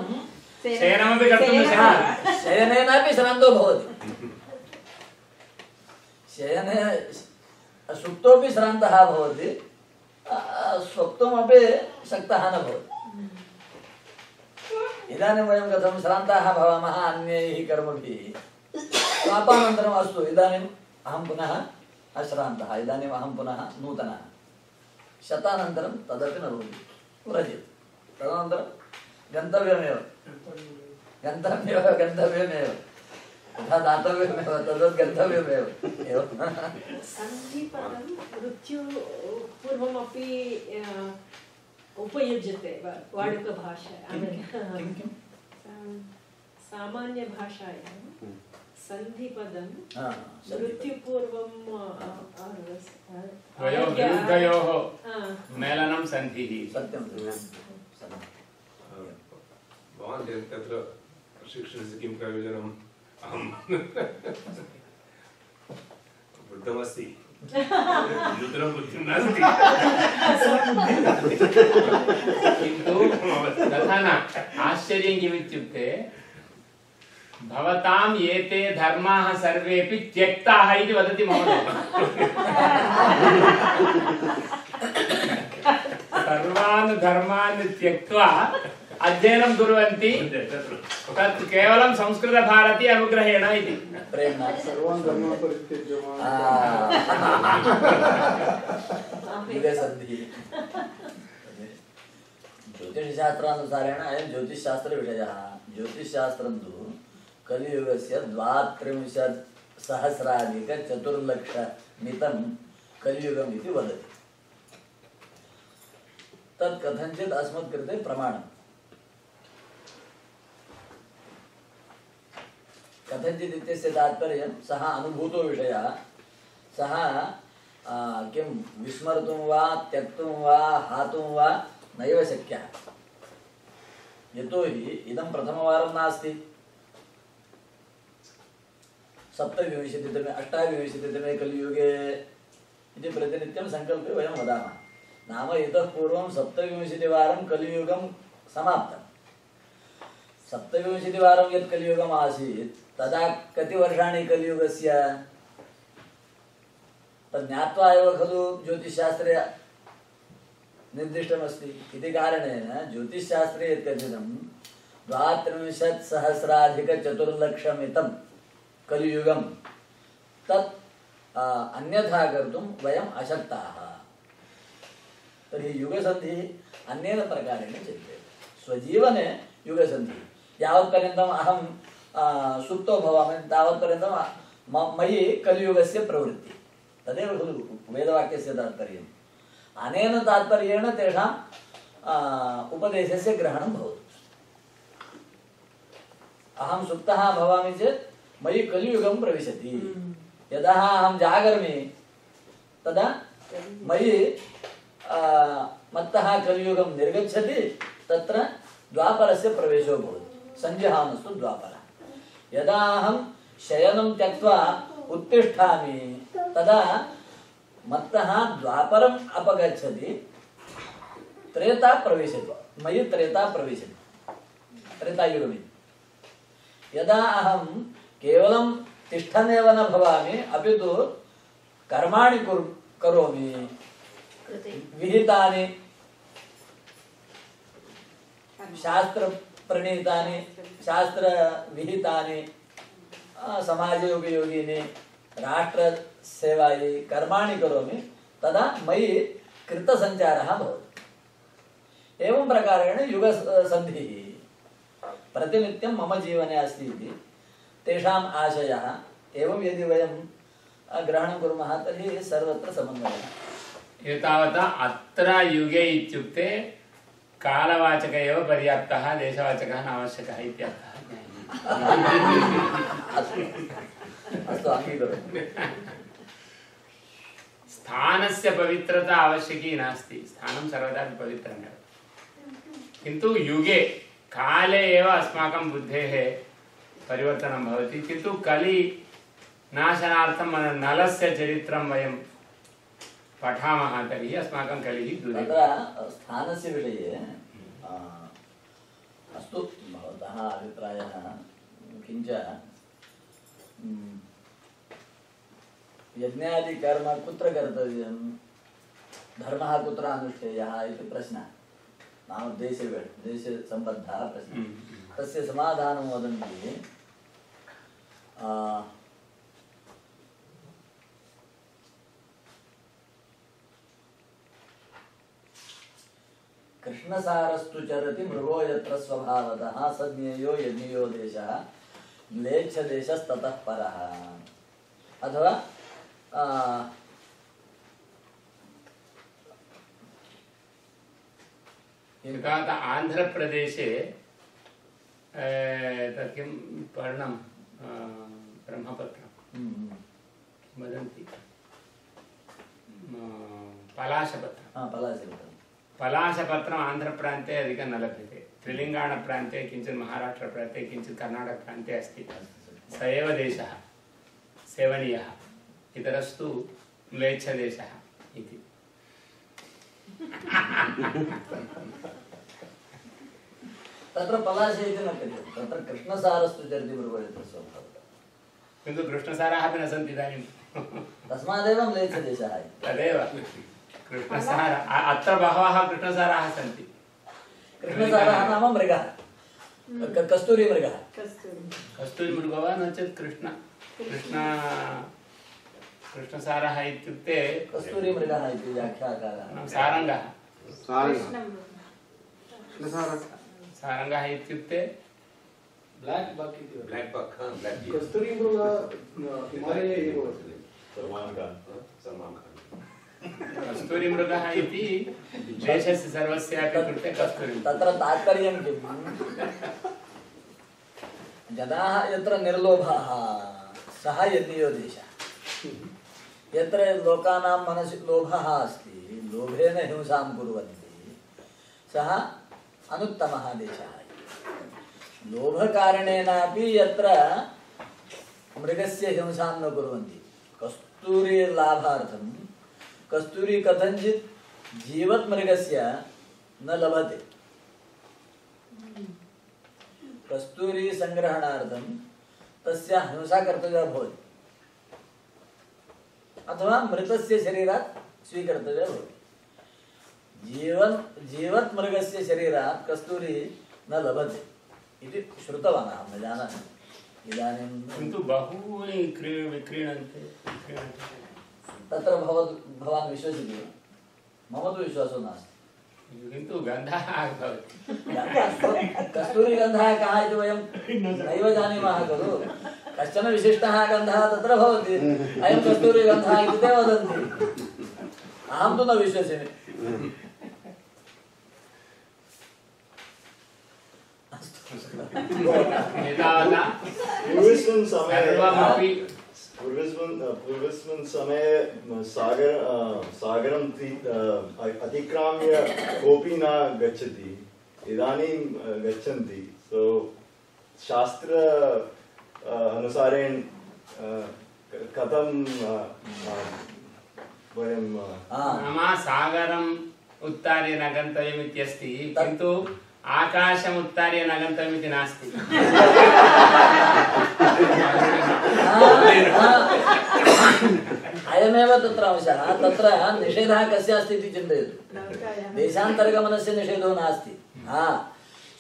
शयनमपि कर्तुं न शयनेनापि श्रान्तो भवति शयने सुप्तोपि श्रान्तः भवति स्वप्तमपि शक्तः न भवति इदानीं वयं कथं श्रान्ताः भवामः, अन्यैः कर्मभिः पापानन्तरम् अस्तु, इदानीम् अहं पुनः अश्रान्तः, इदानीम् अहं पुनः नूतनः। शतानन्तरं तदपि न भवति व्रजेत् तदनन्तरं गन्तव्यमेव। गन्तव्यमेव गन्तव्यमेव। यथा दातव्यमेव, तद्वत् गन्तव्यमेव। एवं। सन्धिपदं मृत्यु अ, किं किं सामान्यभाषायां सन्धिपदं मृत्युपूर्वं अ, अ, अ, द्वयोः विरुद्धयोः मेलनं सन्धिः सत्यं भवान् तत्र शिक्षणस्य किं प्रयोजनम् अहं वृद्धमस्ति नूतनं बुद्धिं नास्ति किन्तु तथा न आश्चर्यं किमित्युक्ते भवताम् एते धर्माः सर्वेपि त्यक्ताः इति वदति महोदय सर्वान् धर्मान् त्यक्त्वा अध्ययनं कुर्वन्ति। तत् केवलं संस्कृतभारती अनुग्रहेण इति। ज्योतिषशास्त्रानुसारेण अयं ज्योतिषशास्त्रविषयः। ज्योतिषशास्त्रं तु कलियुगस्य द्वात्रिंशत् सहस्राधिकचतुर्लक्षमितं कलियुगम् इति वदति। तत् कथञ्चित् अस्मत्कृते प्रमाणम्। कथञ्चित् इत्यस्य तात्पर्यं सः अनुभूतो विषयः। सः किं विस्मर्तुं वा, त्यक्तुं वा, हातुं वा नैव शक्यः। यतोहि इदं प्रथमवारं नास्ति। सप्तविंशतितमे अष्टाविंशतितमे कलियुगे इति प्रतिनित्यं सङ्कल्पे वयं वदामः। नाम इतः पूर्वं सप्तविंशतिवारं कलियुगं समाप्तम् सप्तविंशतिवारं यत् कलियुगम् आसीत् तदा कति वर्षाणि कलियुगस्य तत् ज्ञात्वा एव खलु ज्योतिषशास्त्रे निर्दिष्टमस्ति इति कारणेन ज्योतिषशास्त्रे यत् कथितं द्वात्रिंशत् सहस्राधिकचतुर्लक्षमितं कलियुगं तत् अन्यथा कर्तुं वयम् अशक्ताः। तर्हि युगसन्धिः अन्येन प्रकारेण चिन्त्यते। स्वजीवने युगसन्धिः। यावत्पर्यन्तम् अहं सुप्तो भवामि तावत्पर्यन्तं मयि कलियुगस्य प्रवृत्तिः तदेव खलु वेदवाक्यस्य तात्पर्यम् अनेन तात्पर्येण तेषां आ, उपदेशस्य ग्रहणं भवति अहं सुप्तः भवामि चेत् मयि कलियुगं प्रविशति यदा अहं जागर्मि तदा मयि आ, मत्तः कलियुगं निर्गच्छति तत्र द्वापरस्य प्रवेशो भवति द्वापरः यदा अहं शयनं त्यक्त्वा उत्तिष्ठामि। तदा मत्तः द्वापरम् अपगच्छति। त्रेता प्रविशति मयि त्रेता प्रविशति। त्रेतायुगमिति यदा अहं केवलं तिष्ठनेव न भवामि अपि तु कर्माणि कुर् करोमि। विहितानि। शास्त्रप्रणीतानि शास्त्रविहितानि समाजे उपयोगीनि राष्ट्रसेवायै कर्माणि करोमि, तदा मयि कृतसञ्चारः भवति। एवं प्रकारेण युगसन्धिः प्रतिनित्यं मम जीवने अस्ति इति तेषाम् आशयः, एवं यदि वयं ग्रहणं कुर्मः, तर्हि सर्वत्र समन्वयः। एतावता अत्र युगे इत्युक्ते कालवाचक एव पर्याप्तः देशवाचकः न आवश्यकः इत्यर्थः स्थानस्य पवित्रता आवश्यकी नास्ति। स्थानं सर्वदापि पवित्रमेव किन्तु युगे काले एव अस्माकं बुद्धेः परिवर्तनं भवति। किन्तु कलि नाशनार्थं नलस्य चरित्रं वयं पठामः तर्हि अस्माकं कलिः तत्र स्थानस्य विषये आ, अस्तु भवतः अभिप्रायः किञ्च म्, यज्ञादिकर्म कुत्र कर्तव्यं? धर्मः कुत्र अनुष्ठेयः इति प्रश्नः। नाम देशे देशसम्बद्धः प्रश्नः। तस्य समाधानं वदन्ति कृष्णसारस्तु चरति मृगो यत्र स्वभावतः सज्ञेयो यज्ञयो देशः म्लेच्छदेशस्ततः परः। अथवा एतावत् आन्ध्रप्रदेशे तत् किं पर्णं ब्रह्मपत्रं। हम्म, वदन्ति। म, पलाशपत्रं। हा, पलाशपत्रं। पलाशपत्रम् आन्ध्रप्रान्ते अधिकं न लभ्यते त्रिलिङ्गाणप्रान्ते किञ्चित् महाराष्ट्रप्रान्ते किञ्चित् कर्णाटकप्रान्ते अस्ति स एव देशः सेवनीयः इतरस्तु म्लेच्छदेशः इति तत्र पलाश इति न तत्र कृष्णसारस्तु चरति यत्र स्वभावतः किन्तु कृष्णसाराः अपि न सन्ति इदानीं तस्मादेव म्लेच्छदेशः इति तदेव कृष्णसार अत्र बहवः कृष्णसाराः सन्ति। कृष्णसारः नाम मृगः। कस्तूरीमृगः कस्तूरी कस्तूरिमृगो वा नो चेत् कृष्ण। कृष्ण कृष्णसारः इत्युक्ते कस्तूरीमृगः इति व्याख्याकारः। सारङ्गः। सारङ्गः। इत्युक्ते ब्लाक् बक् इति। ब्लैक बक हाँ ब्लैक कस्तूरी मृग हिमालये एव वर्तते। सलमान खान सलमान खान कस्तूरिमृगः इति देशस्य सर्वस्यापि कृते कस्तूरिमृगः तत्र तात्पर्यं किम् जनाः यत्र निर्लोभाः सः यज्ञयो देशः यत्र लोकानां मनसि लोभः अस्ति लोभेन हिंसां कुर्वन्ति सः अनुत्तमः देशः लोभकारणेनापि यत्र मृगस्य हिंसां न कुर्वन्ति कस्तूरीलाभार्थं कस्तूरी कथञ्चित् जीवत्मृगस्य न लभते। कस्तूरी सङ्ग्रहणार्थं तस्य हिंसा कर्तव्या भवति। अथवा मृतस्य शरीरात् स्वीकर्तव्या भवति। जीवन् जीवत् मृगस्य शरीरात् कस्तूरी न लभते इति श्रुतवान् अहं, न जानामि। इदानीं किन्तु बहूनि क्री तत्र भवत् भवान् विश्वसिति वा? मम तु विश्वासो नास्ति। किन्तु गन्धः भवति। कस्तूरीगन्धः कः इति वयं नैव जानीमः खलु। कश्चन विशिष्टः गन्धः तत्र भवति। अयं कस्तूरीगन्धः इति ते वदन्ति। अहं तु न विश्वसिमि। एतावता पूर्वस्मिन् समये। सर्वमपि पूर्वस्मिन् पूर्वस्मिन् समये सागर सागरं ति- अतिक्राम्य कोऽपि न गच्छति इदानीं गच्छन्ति। सो शास्त्र अनुसारेण कथं वयं नाम सागरम् उत्तार्य न गन्तव्यम् इत्यस्ति किन्तु आकाशम् उत्तार्य न गन्तव्यम् इति नास्ति। अयमेव तत्र अंशः तत्र निषेधः कस्य अस्ति इति चिन्तयतु। देशान्तर्गमनस्य निषेधो नास्ति। हा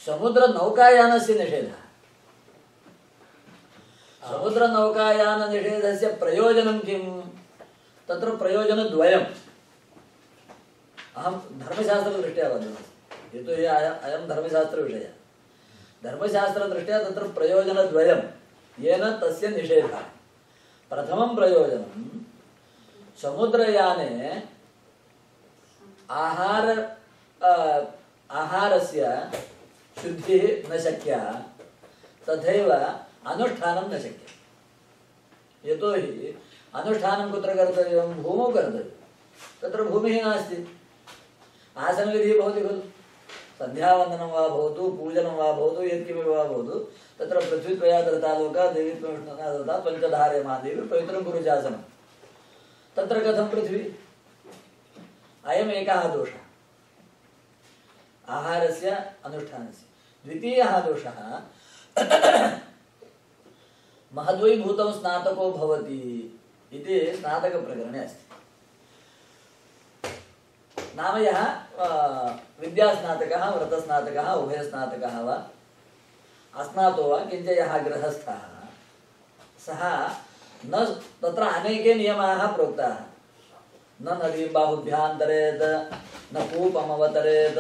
समुद्रनौकायानस्य निषेधः। समुद्रनौकायाननिषेधस्य प्रयोजनं किं तत्र प्रयोजनद्वयम्। अहं धर्मशास्त्रदृष्ट्या वदामि यतोहि अयं धर्मशास्त्रविषयः। धर्मशास्त्रदृष्ट्या तत्र प्रयोजनद्वयं येन तस्य प्रथमं प्रयोजनं, समुद्रयाने आहार आहारस्य शुद्धिः न शक्या, तथैव अनुष्ठानं न शक्यं। यतोहि अनुष्ठानं कुत्र कर्तव्यं? भूमौ कर्तव्यं। तत्र भूमिः नास्ति। आसनविधिः भवति खलु। सन्ध्यावन्दनं वा भवतु, पूजनं वा भवतु यत्किमपि वा भवतु, तत्र पृथ्वीत्वया धृता लोका धृता पञ्चधार्यमा देवी पवित्रं कुरु चासनं तत्र कथं पृथ्वी? अयम् एकः दोषः। आहारस्य अनुष्ठानस्य। द्वितीयः दोषः महद्वैभूतं स्नातको भवति इति स्नातकप्रकरणे अस्ति। नाम यः अ, विद्यास्नातकः व्रतस्नातकः उभयस्नातकः वा? अस्नातो वा? किञ्च यः न तत्र अनेके नियमाः प्रोक्ताः। न नदीं बाहुभ्यां तरेत् न कूपमवतरेत्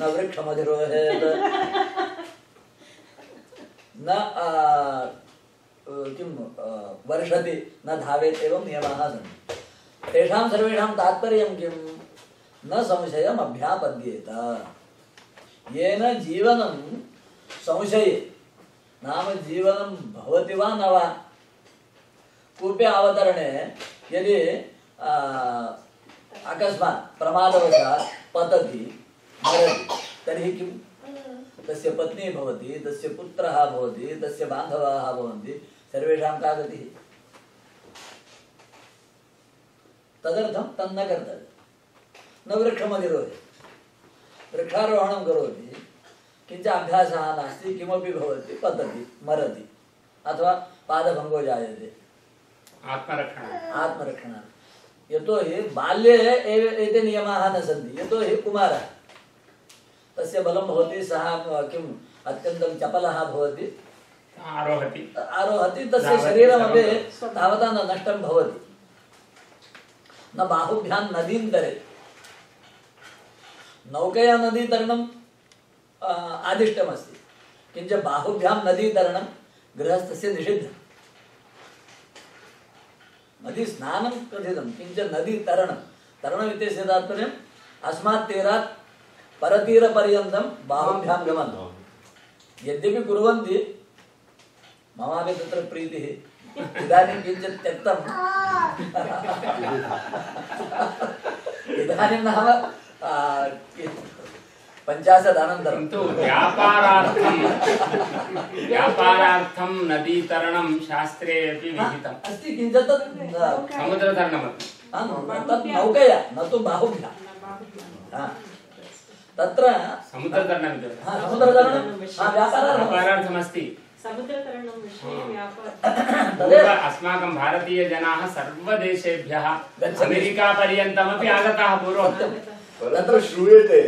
न वृक्षमधिरोहेत् न किं वर्षति न धावेत् एवं नियमाः सन्ति। तेषां सर्वेषां तात्पर्यं किं न संशयम् अभ्यापद्येत। येन जीवनं संशये। नाम जीवनं भवति वा न वा? कूपे अवतरणे यदि अकस्मात् प्रमादवशात् पतति, मरति, तर्हि किं तस्य पत्नी भवति, तस्य पुत्रः भवति, तस्य बान्धवाः भवन्ति, सर्वेषां का गतिः? तदर्थं तन्न कर्तव्यं न वृक्षमधिरोहे वृक्षारोहणं करोति किञ्च अभ्यासः नास्ति किमपि भवति पतति मरति अथवा पादभङ्गो जायते। आत्मरक्षणम् आत्मरक्षणार्थं यतोहि बाल्ये एव एते नियमाः न सन्ति। यतोहि कुमारः तस्य बलं भवति सः किम् अत्यन्तं चपलः भवति। आरोहति। आरोहति तस्य शरीरमपि तावता न नष्टं भवति। न बाहुभ्यां नदीं तरेत् नौकया नदीतरणम् आदिष्टमस्ति। किञ्च बाहुभ्यां नदीतरणं गृहस्थस्य निषिद्धम्। नदी स्नानं कथितं किञ्च नदीतरणं। तरणम् इत्यस्य तात्पर्यम् अस्मात् तीरात् परतीरपर्यन्तं बाहुभ्यां गमनं यद्यपि कुर्वन्ति ममापि तत्र प्रीतिः। इदानीं किञ्चित् त्यक्तं इदानीं नाम पञ्चाशत् अनन्तरं किन्तु व्यापारार्थं व्यापारार्थं नदीतरणं शास्त्रे अपि विहितम्। अस्ति किञ्च तत् समुद्रतरणमपि। तत् नौकया न तु बाहुभ्यां। हा. तत्र समुद्रतरणम् समुद्रतरणं? व्यापारार्थमस्ति। अस्माकं भारतीयजनाः सर्वदेशेभ्यः। अमेरिकापर्यन्तमपि आगताः पूर्वं परन्तु श्रूयते।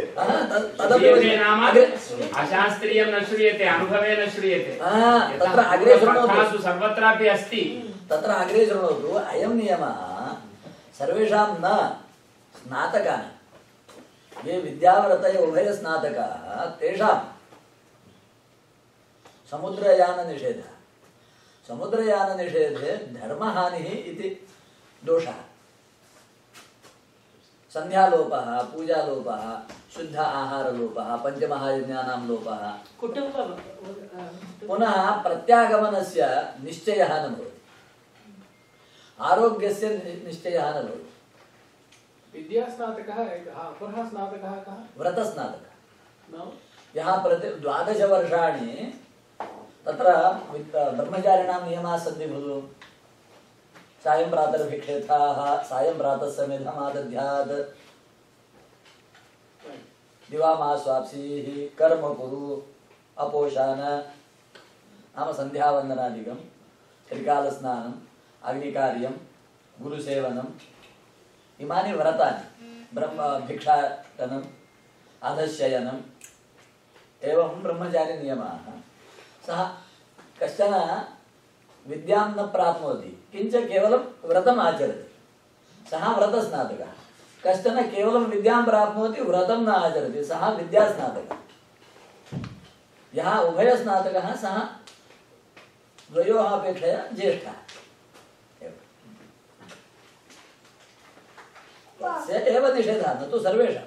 अशास्त्रीयं न श्रूयते अनुभवे न श्रूयते तत्र अग्रे शृणोतु सर्वत्रापि अस्ति। तत्र अग्रे शृणोतु अयं नियमः सर्वेषां न स्नातकानि ये विद्याव्रतय उभयस्नातकाः तेषां समुद्रयाननिषेधः। समुद्रयाननिषेधे धर्महानिः इति दोषः। पूजालोपः शुद्ध आहारलोपः पञ्चमहायज्ञानां लोपः। पुनः प्रत्यागमनस्य निश्चयः न भवति। आरोग्यस्य नि- निश्चयः न भवति। विद्यास्नातकः एकः अपरः स्नातकः कः? व्रतस्नातकः। न। यः प्रति द्वादशवर्षाणि तत्र विद्- ब्रह्मचारिणां नियमाः सन्ति खलु सायं प्रातर्भिक्षेथाः, सायं प्रातः समेधमादध्यात् दिवा मा स्वाप्सीः कर्म कुरु अपोषान नाम सन्ध्यावन्दनादिकं त्रिकालस्नानम् अग्निकार्यं गुरुसेवनम् इमानि व्रतानि। ब्रह्म भिक्षाटनम् अधशयनम् एवं ब्रह्मचारिनियमाः। सः कश्चन विद्यां न प्राप्नोति, किञ्च केवलं व्रतम् आचरति। सः व्रतस्नातकः। कश्चन केवलं विद्यां प्राप्नोति, व्रतं न आचरति, सः विद्यास्नातकः। यः उभयस्नातकः, सः द्वयोः अपेक्षया ज्येष्ठः। तस्य एव निषेधः, न तु सर्वेषाम्।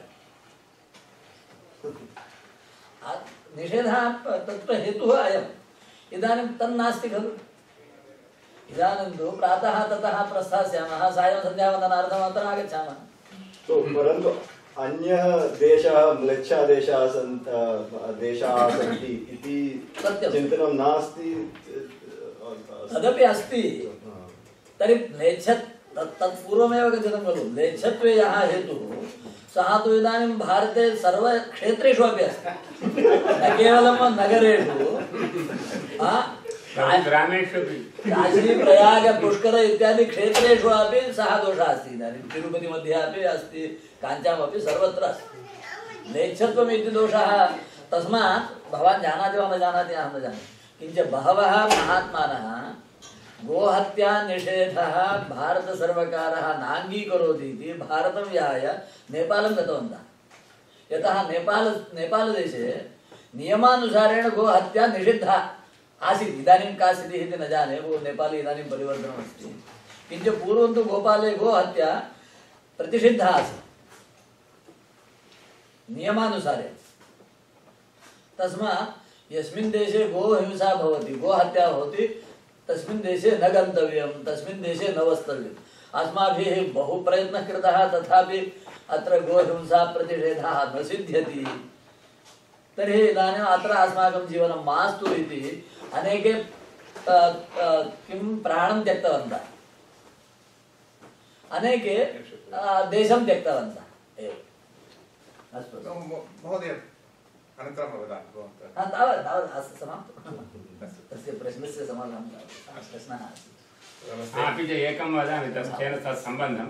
आ- निषेधः तत्र हेतुः अयम्। इदानीं तन्नास्ति खलु। इदानीं तु प्रातः ततः प्रस्थास्यामः सायं सन्ध्यावन्दनार्थम् अत्र आगच्छामः तो परन्तु अन्यः देशः म्लेच्छादेशाः सन् अ, देशाः सन्ति इति। चिन्तनं नास्ति तदपि अस्ति। तर्हि म्लेच्छत् तत्पूर्वमेव कथितं खलु। म्लेच्छत्वे यः हेतुः सः तु इदानीं भारते सर्वक्षेत्रेषु अपि अस्ति। न केवलं नगरेषु काशी प्रयाग पुष्कर इत्यादि क्षेत्रेषु अपि सः दोषः अस्ति इदानीं तिरुपति मध्ये अपि अस्ति काञ्चामपि सर्वत्र अस्ति जानाति वा न जानाति, अहं न जानामि। किञ्च बहवः महात्मानः गोहत्या निषेधः भारतसर्वकारः नाङ्गीकरोति इति भारतं विहाय नेपालं गतवन्तः। यतः नेपाल नेपालदेशे नियमानुसारेण गोहत्या निषिद्धा। आसीत्, इदानीं का स्थितिः इति न जाने, वो नेपाले इदानीं परिवर्तनमस्ति। किञ्च पूर्वं तु गोपाले गोहत्या प्रतिषिद्धा आसीत्। नियमानुसारेण तस्मात् यस्मिन् देशे गोहिंसा भवति, गोहत्या भवति, तस्मिन् देशे न गन्तव्यं, तस्मिन् देशे न वस्तव्यम्। अस्माभिः बहु प्रयत्नः कृतः, तथापि अत्र गोहिंसा प्रतिषेधः न सिद्ध्यति। तर्हि इदानीम् अत्र अस्माकं जीवनं मास्तु इति अनेके किं प्राणं त्यक्तवन्तः। अनेके देशं त्यक्तवन्तः। एवम् अस्तु। महोदय अनन्तरं वदामि भवन्तः। तावत् तावत् अस्तु समाप्तं तस्य प्रश्नस्य समाधानं प्रश्नः आसीत् अपि च एकं वदामि तत् तेन तत् सम्बन्धं।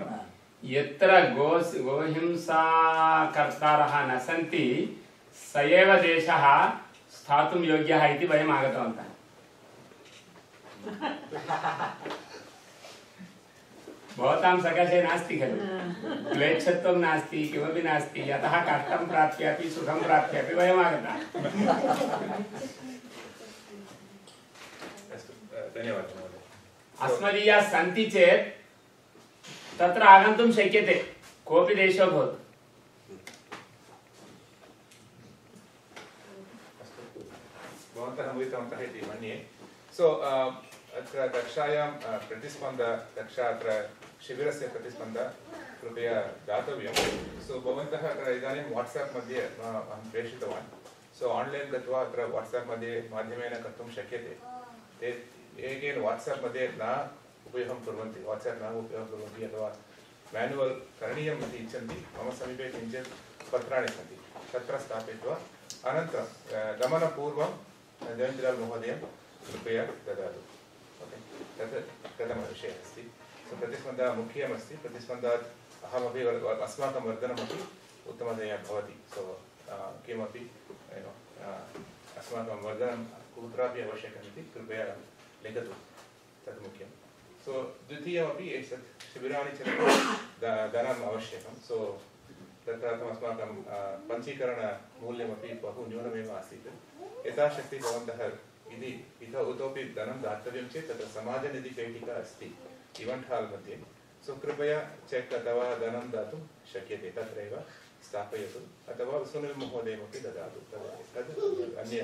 यत्र गो गोहिंसाकर्तारः न सन्ति स एव देशः स्थातुं योग्यः इति वयम् आगतवन्तः। भवतां सकाशे नास्ति खलु। क्लेच्छत्वं नास्ति किमपि नास्ति यतः कष्टं प्राप्यापि सुखं प्राप्यापि वयम् आगताः। अस्मदीयाः सन्ति चेत् तत्र आगन्तुं शक्यते कोऽपि देशो भवतु अस्तु भवन्तः मुदितवन्तः इति सो अत्र कक्षायां प्रतिस्पन्द कक्षा अत्र शिबिरस्य प्रतिस्पन्द कृपया दातव्यं। सो भवन्तः अत्र इदानीं वाट्साप् मध्ये अ, अहं प्रेषितवान्। सो आन्लैन् गत्वा अत्र मध्ये माध्यमेन कर्तुं शक्यते। ते मध्ये न उपयोगं कुर्वन्ति। वाट्साप् न उपयोगं कुर्वन्ति अथवा मेनुवल् करणीयम् इति इच्छन्ति। मम समीपे किञ्चित् पत्राणि सन्ति। तत्र स्थापयित्वा अनन्तरं गमनपूर्वं देवेन्द्रलाल् महोदयं कृपया ददातु ओके तत् प्रथमविषयः अस्ति सो प्रतिस्पन्दा मुख्यमस्ति प्रतिस्पन्दात् अहमपि वर्- वर्- अस्माकं वर्धनमपि उत्तमतया भवति सो किमपि you know, अ, अस्माकं वर्धनं कुत्रापि आवश्यकमिति कृपया लिखतु तत् मुख्यं सो द्वितीयमपि एतत् शिबिराणि चलति द- धनम् आवश्यकं सो तदर्थम् अस्माकं अ, पञ्चीकरणमूल्यमपि बहु न्यूनमेव आसीत् यथाशक्ति भवन्तः यदि इतः इतोपि धनं दातव्यं चेत् तत्र समाजनिधिपेटिका अस्ति इवेण्ट् हाल् मध्ये सो कृपया चेक् अथवा धनं दातुं शक्यते तत्रैव स्थापयतु अथवा सुनील् महोदयमपि ददातु तद् तद् अन्य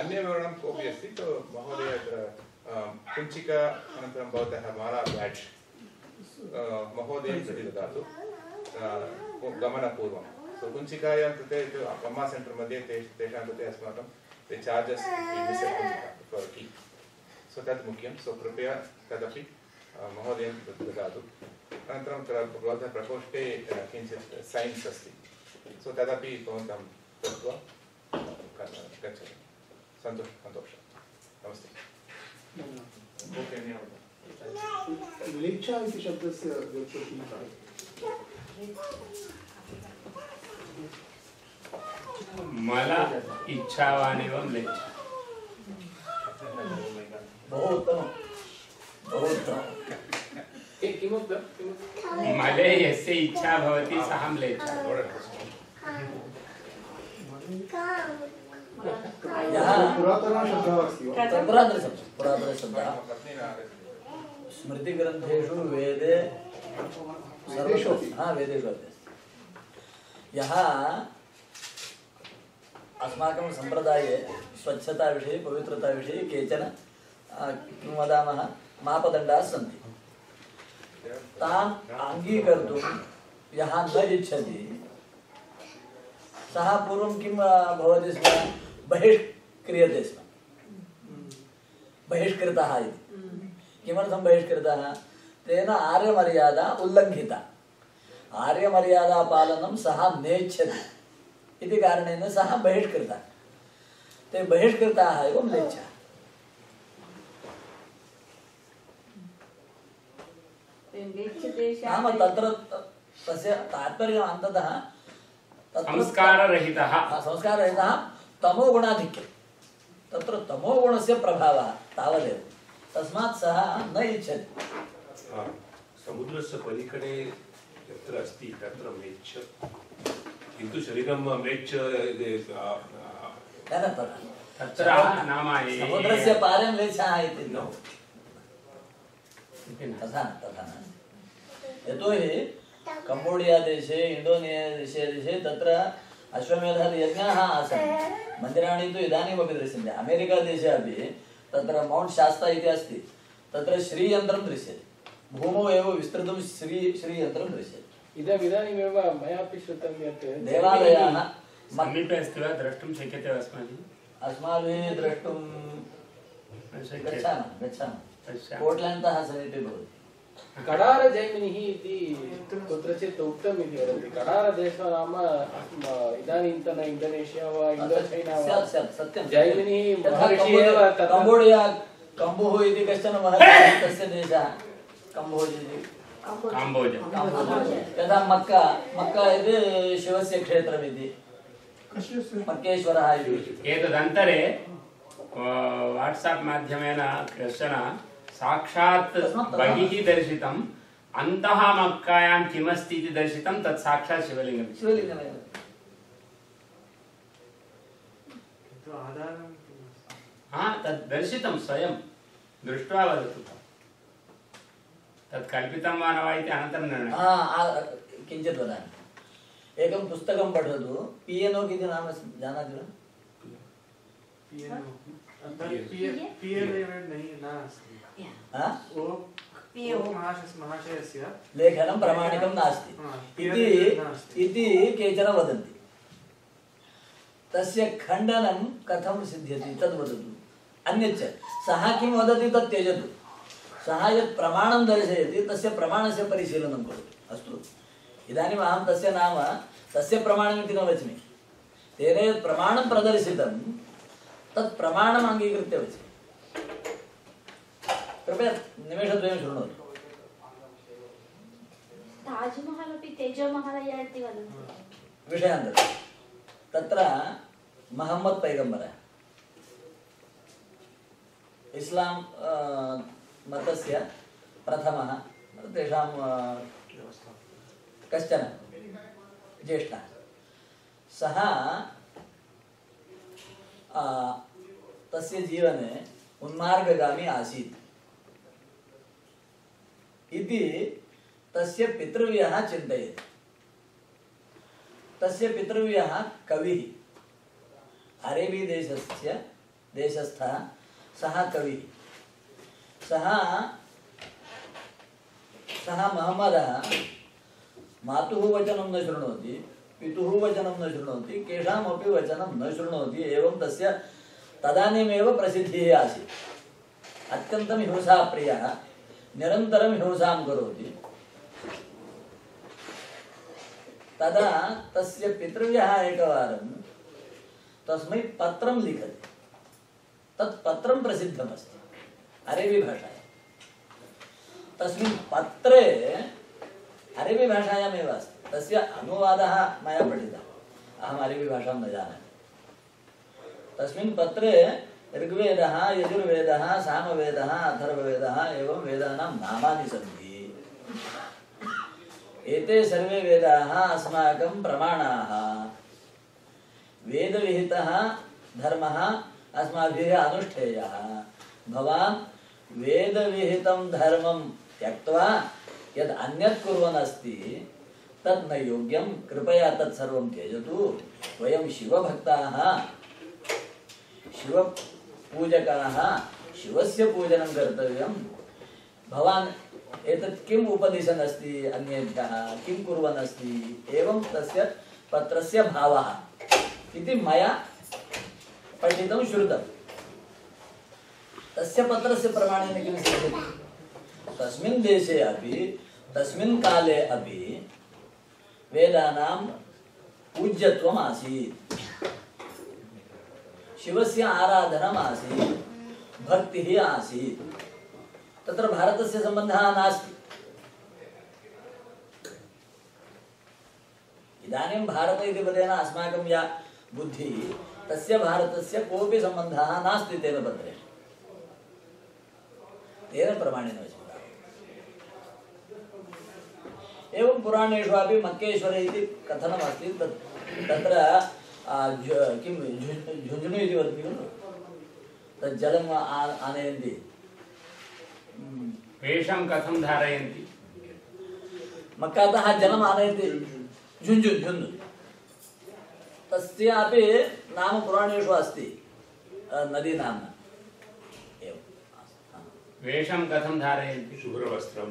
अन्यविवरणं कोऽपि अस्ति तो महोदय अत्र कुञ्चिका अनन्तरं भवतः माला ब्याड्ज् महोदयं प्रति ददातु अ, गमनपूर्वं सो कुञ्चिकायां कृते अम्मा सेण्टर् मध्ये ते तेषां कृते अस्माकं ते चार्जस् फर् की सो तत् मुख्यं. सो कृपया तदपि महोदयं ददातु. अनन्तरं भवतः प्रकोष्ठे किञ्चित् सैन्स् अस्ति. सो तदपि भवन्तं दत्त्वा गच्छतु. सन्तोष सन्तोषः. नमस्ते. ओके धन्यवादः म्लेच्छा इति शब्दस्य व्युत्पत्तिः? मला किमुक्तं किमुक्तं मले यस्य इच्छा भवति सः म्लेच्छा यः पुरातनशब्दः अस्ति वा तत् पुरातनशब्दः पुरातनशब्दः पत्नी न आगच्छति स्मृतिग्रन्थेषु वेदे वेदेषु वेदेषु अपि अस्ति यः अस्माकं सम्प्रदाये स्वच्छताविषये, पवित्रताविषये केचन किं वदामः, मापदण्डाः तान् अङ्गीकर्तुं यः न इच्छति, सः पूर्वं किं भवति स्म? बहिष्क्रियते स्म। बहिष्कृतः इति। किमर्थं बहिष्कृतः? तेन आर्यमर्यादा उल्लङ्घिता। आर्यमर्यादापालनं सः नेच्छति इति कारणेन सः बहिष्कृतः ते बहिष्कृताः एव म्लेच्छाः नाम तत्र त- तस्य तात्पर्यम् अन्ततः तत्र- संस्काररहितः हा, संस्काररहितः तमोगुणाधिक्यं तत्र तमोगुणस्य प्रभावः तावदेव तस्मात् सः न इच्छति समुद्रस्य पलिकडे यत्र अस्ति तत्र म्लेच्छ किन्तु शरीरं म्लेच्छ तत्र नाम समुद्रस्य पारे म्लेच्छाः इति न इति न। तथा न तथा न यतोहि कम्बोडिया देशे तत्र अश्वमेधादियज्ञाः आसन् मन्दिराणि तु इदानीमपि दृश्यन्ते अमेरिका देशे अपि तत्र मौण्ट् शास्ता इति अस्ति तत्र श्रीयन्त्रं दृश्यते भूमौ एव विस्तृतं श्री श्रीयन्त्रं दृश्यते इदम् इदानीमेव मयापि श्रुतं यत् देवालयाः समीपे अस्ति वा द्रष्टुं शक्यते वा अस्माभिः? अस्माभिः द्रष्टुं गच्छामः गच्छामः। कोट्ल्यान्तः समीपे भवति। कडारजैमिनिः इति कुत्रचित् उक्तम् इति वदन्ति। कडारदेशः नाम इदानीन्तन इण्डोनेशिया वा इण्डो वा? जैमिनिः महर्षिः एव कम्बोडिया कम्बुः इति कश्चन महर्षिः तस्य देशः। कम्बोज इति काम्बोज काम्बोज। यथा मक्का मक्का इति शिवस्य क्षेत्रमिति मक्केश्वरः इति एतदन्तरे वाट्साप् माध्यमेन कश्चन साक्षात् बहिः दर्शितम् अन्तः मक्कायां किमस्ति इति दर्शितं तत् साक्षात् शिवलिङ्गम् शिवलिङ्गमेव किन्तु आधारं किम् अस्ति? हा तत् दर्शितं स्वयं दृष्ट्वा वदतु तत् कल्पितं वा न वा इति अनन्तरं निर्णयः। किञ्चित् वदामि। एकं पुस्तकं पठतु। पि इति नाम जानाति वा? हा? लेखनं प्रमाणिकं नास्ति। इति PLA नास्ति। इति केचन वदन्ति। तस्य खण्डनं कथं सिद्ध्यति तद् वदतु। अन्यच्च सः किं वदति तत् त्यजतु। सः यत् प्रमाणं दर्शयति तस्य प्रमाणस्य परिशीलनं करोतु अस्तु इदानीम् अहं तस्य नाम तस्य प्रमाणमिति न वच्मि तेन यत् प्रमाणं प्रदर्शितं तत् प्रमाणम् अङ्गीकृत्य वच्मि कृपया निमेषद्वयं शृणोतु ताज्महल् अपि तेजोमहलय इति वदन्ति विषयान्तरे तत्र महम्मद् पैगम्बरः इस्लां अ, मतस्य प्रथमः, तेषां कश्चन ज्येष्ठः। सः तस्य जीवने उन्मार्गगामी आसीत्। इति तस्य पितृव्यः चिन्तयति। तस्य पितृव्यः कविः अरेबी देशस्य देशस्थः सः कविः। सः सः महमदः मातुः वचनं न शृणोति, पितुः वचनं न शृणोति, केषामपि वचनं न शृणोति, एवं तस्य तदानीमेव प्रसिद्धिः आसीत्। अत्यन्तं हिंसाप्रियः निरन्तरं हिंसां करोति। तदा तस्य पितृव्यः एकवारं तस्मै पत्रं लिखति। तत् पत्रं प्रसिद्धमस्ति। अरेबीभाषायां तस्मिन् पत्रे अरेबीभाषायामेव अस्ति। तस्य अनुवादः मया अहम् अरेबीभाषां न जानामि। तस्मिन् पत्रे ऋग्वेदः, यजुर्वेदः, सामवेदः, अथर्ववेदः एवं वेदानां नामानि सन्ति। एते सर्वे वेदाः अस्माकं प्रमाणाः। वेदविहितः धर्मः अस्माभिः अनुष्ठेयः। भवान् वेदविहितं धर्मं त्यक्त्वा यद् अन्यत् कृपया तत् सर्वं त्यजतु। वयं शिवभक्ताः, शिवपूजकाः, शिवस्य पूजनं कर्तव्यं। भवान् एतत् किम् उपदिशन् अस्ति अन्येभ्यः, किं कुर्वन् अस्ति एवं तस्य पत्रस्य भावः इति मया पठितं श्रुतं तस्य पत्रस्य प्रमाणेन किं सिद्ध्यति तस्मिन् देशे अपि, तस्मिन् काले अपि वेदानां पूज्यत्वम् आसीत् शिवस्य आराधनम् आसीत् भक्तिः आसीत्। तत्र भारतस्य सम्बन्धः नास्ति। इदानीं भारत इति पदेन अस्माकं या बुद्धिः, तस्य भारतस्य कोऽपि सम्बन्धः नास्ति तेन पत्रेण तेन प्रमाणेन वचनं। एवं पुराणेषु अपि मक्केश्वर इति कथनमस्ति तत् तत्र किं झु- झुञ्झुणु इति वदति खलु? तत् जलम् आनयन्ति। वेषं कथं धारयन्ति? मक्कातः जलम् आनयन्ति। झुञ्झुन् झुन् तस्यापि नाम पुराणेषु अस्ति नदी नाम्ना एवं हा। वेषं कथं धारयन्ति शुभ्रवस्त्रं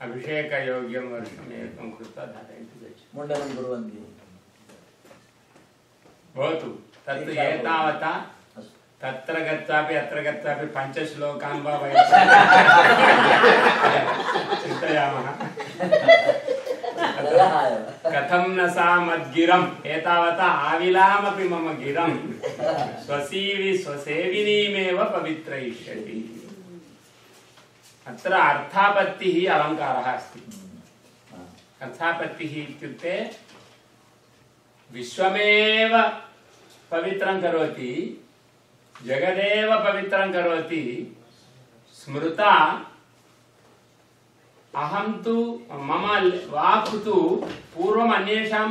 अभिषेकयोग्यं वर्षम् एकं कृत्वा धारयन्ति गच्छन्ति मुण्डनं कुर्वन्ति भवतु तत् एतावता तत्र गत्वापि अत्र गत्वापि पञ्चश्लोकान् वा वयं चिन्तयामः तदः एव कथं न सा मद्गिरम् एतावता आविलामपि मम गिरं स्वसीवि स्वसेविनीमेव पवित्रयिष्यति अत्र अर्थापत्तिः अलङ्कारः अस्ति। अर्थापत्तिः इत्युक्ते विश्वमेव पवित्रं करोति, जगदेव पवित्रं करोति, स्मृता अहं तु मम वाक् तु पूर्वम् अन्येषां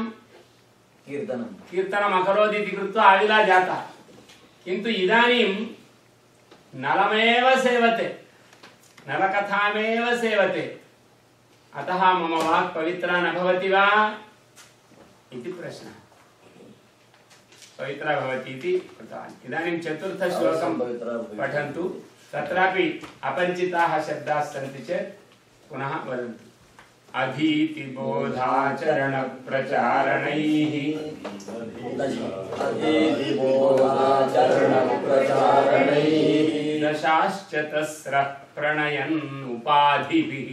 कीर्तनं कीर्तनम् अकरोत् इति कृत्वा अविला जाता किन्तु इदानीं नलमेव सेवते नलकथामेव सेवते अतः मम वाक् पवित्रा न भवति वा इति प्रश्नः पवित्रा भवति इति कृतवान् इदानीं चतुर्थश्लोकं पवित्रा भवेत्। पठन्तु तत्रापि अपरिचिताः शब्दाः अधीतिबोधाचरणप्रचारणैः। तस्रः प्रणयन् उपाधिभिः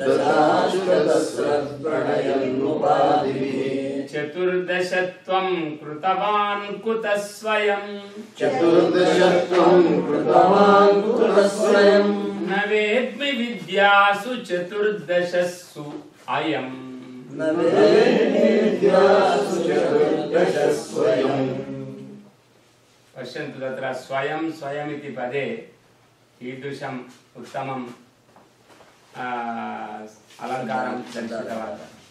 दशाश्च तस्रः प्रणयन् उपाधिभिः दशाश्वतस्रप्रणयन्नुपाधिभिः चतुर्दशत्वं कृतवान् कुतः स्वयं चतुर्दशत्वं कृतवान् कुतः स्वयं न वेद्मि विद्यासु चतुर्दशस्सु अयम्। न वेद्यासु चतुर्दशस्वयम्। पश्यन्तु तत्र स्वयं स्वयम् इति पदे कीदृशम् उत्तमं आ, अलङ्कारं दर्शितवान्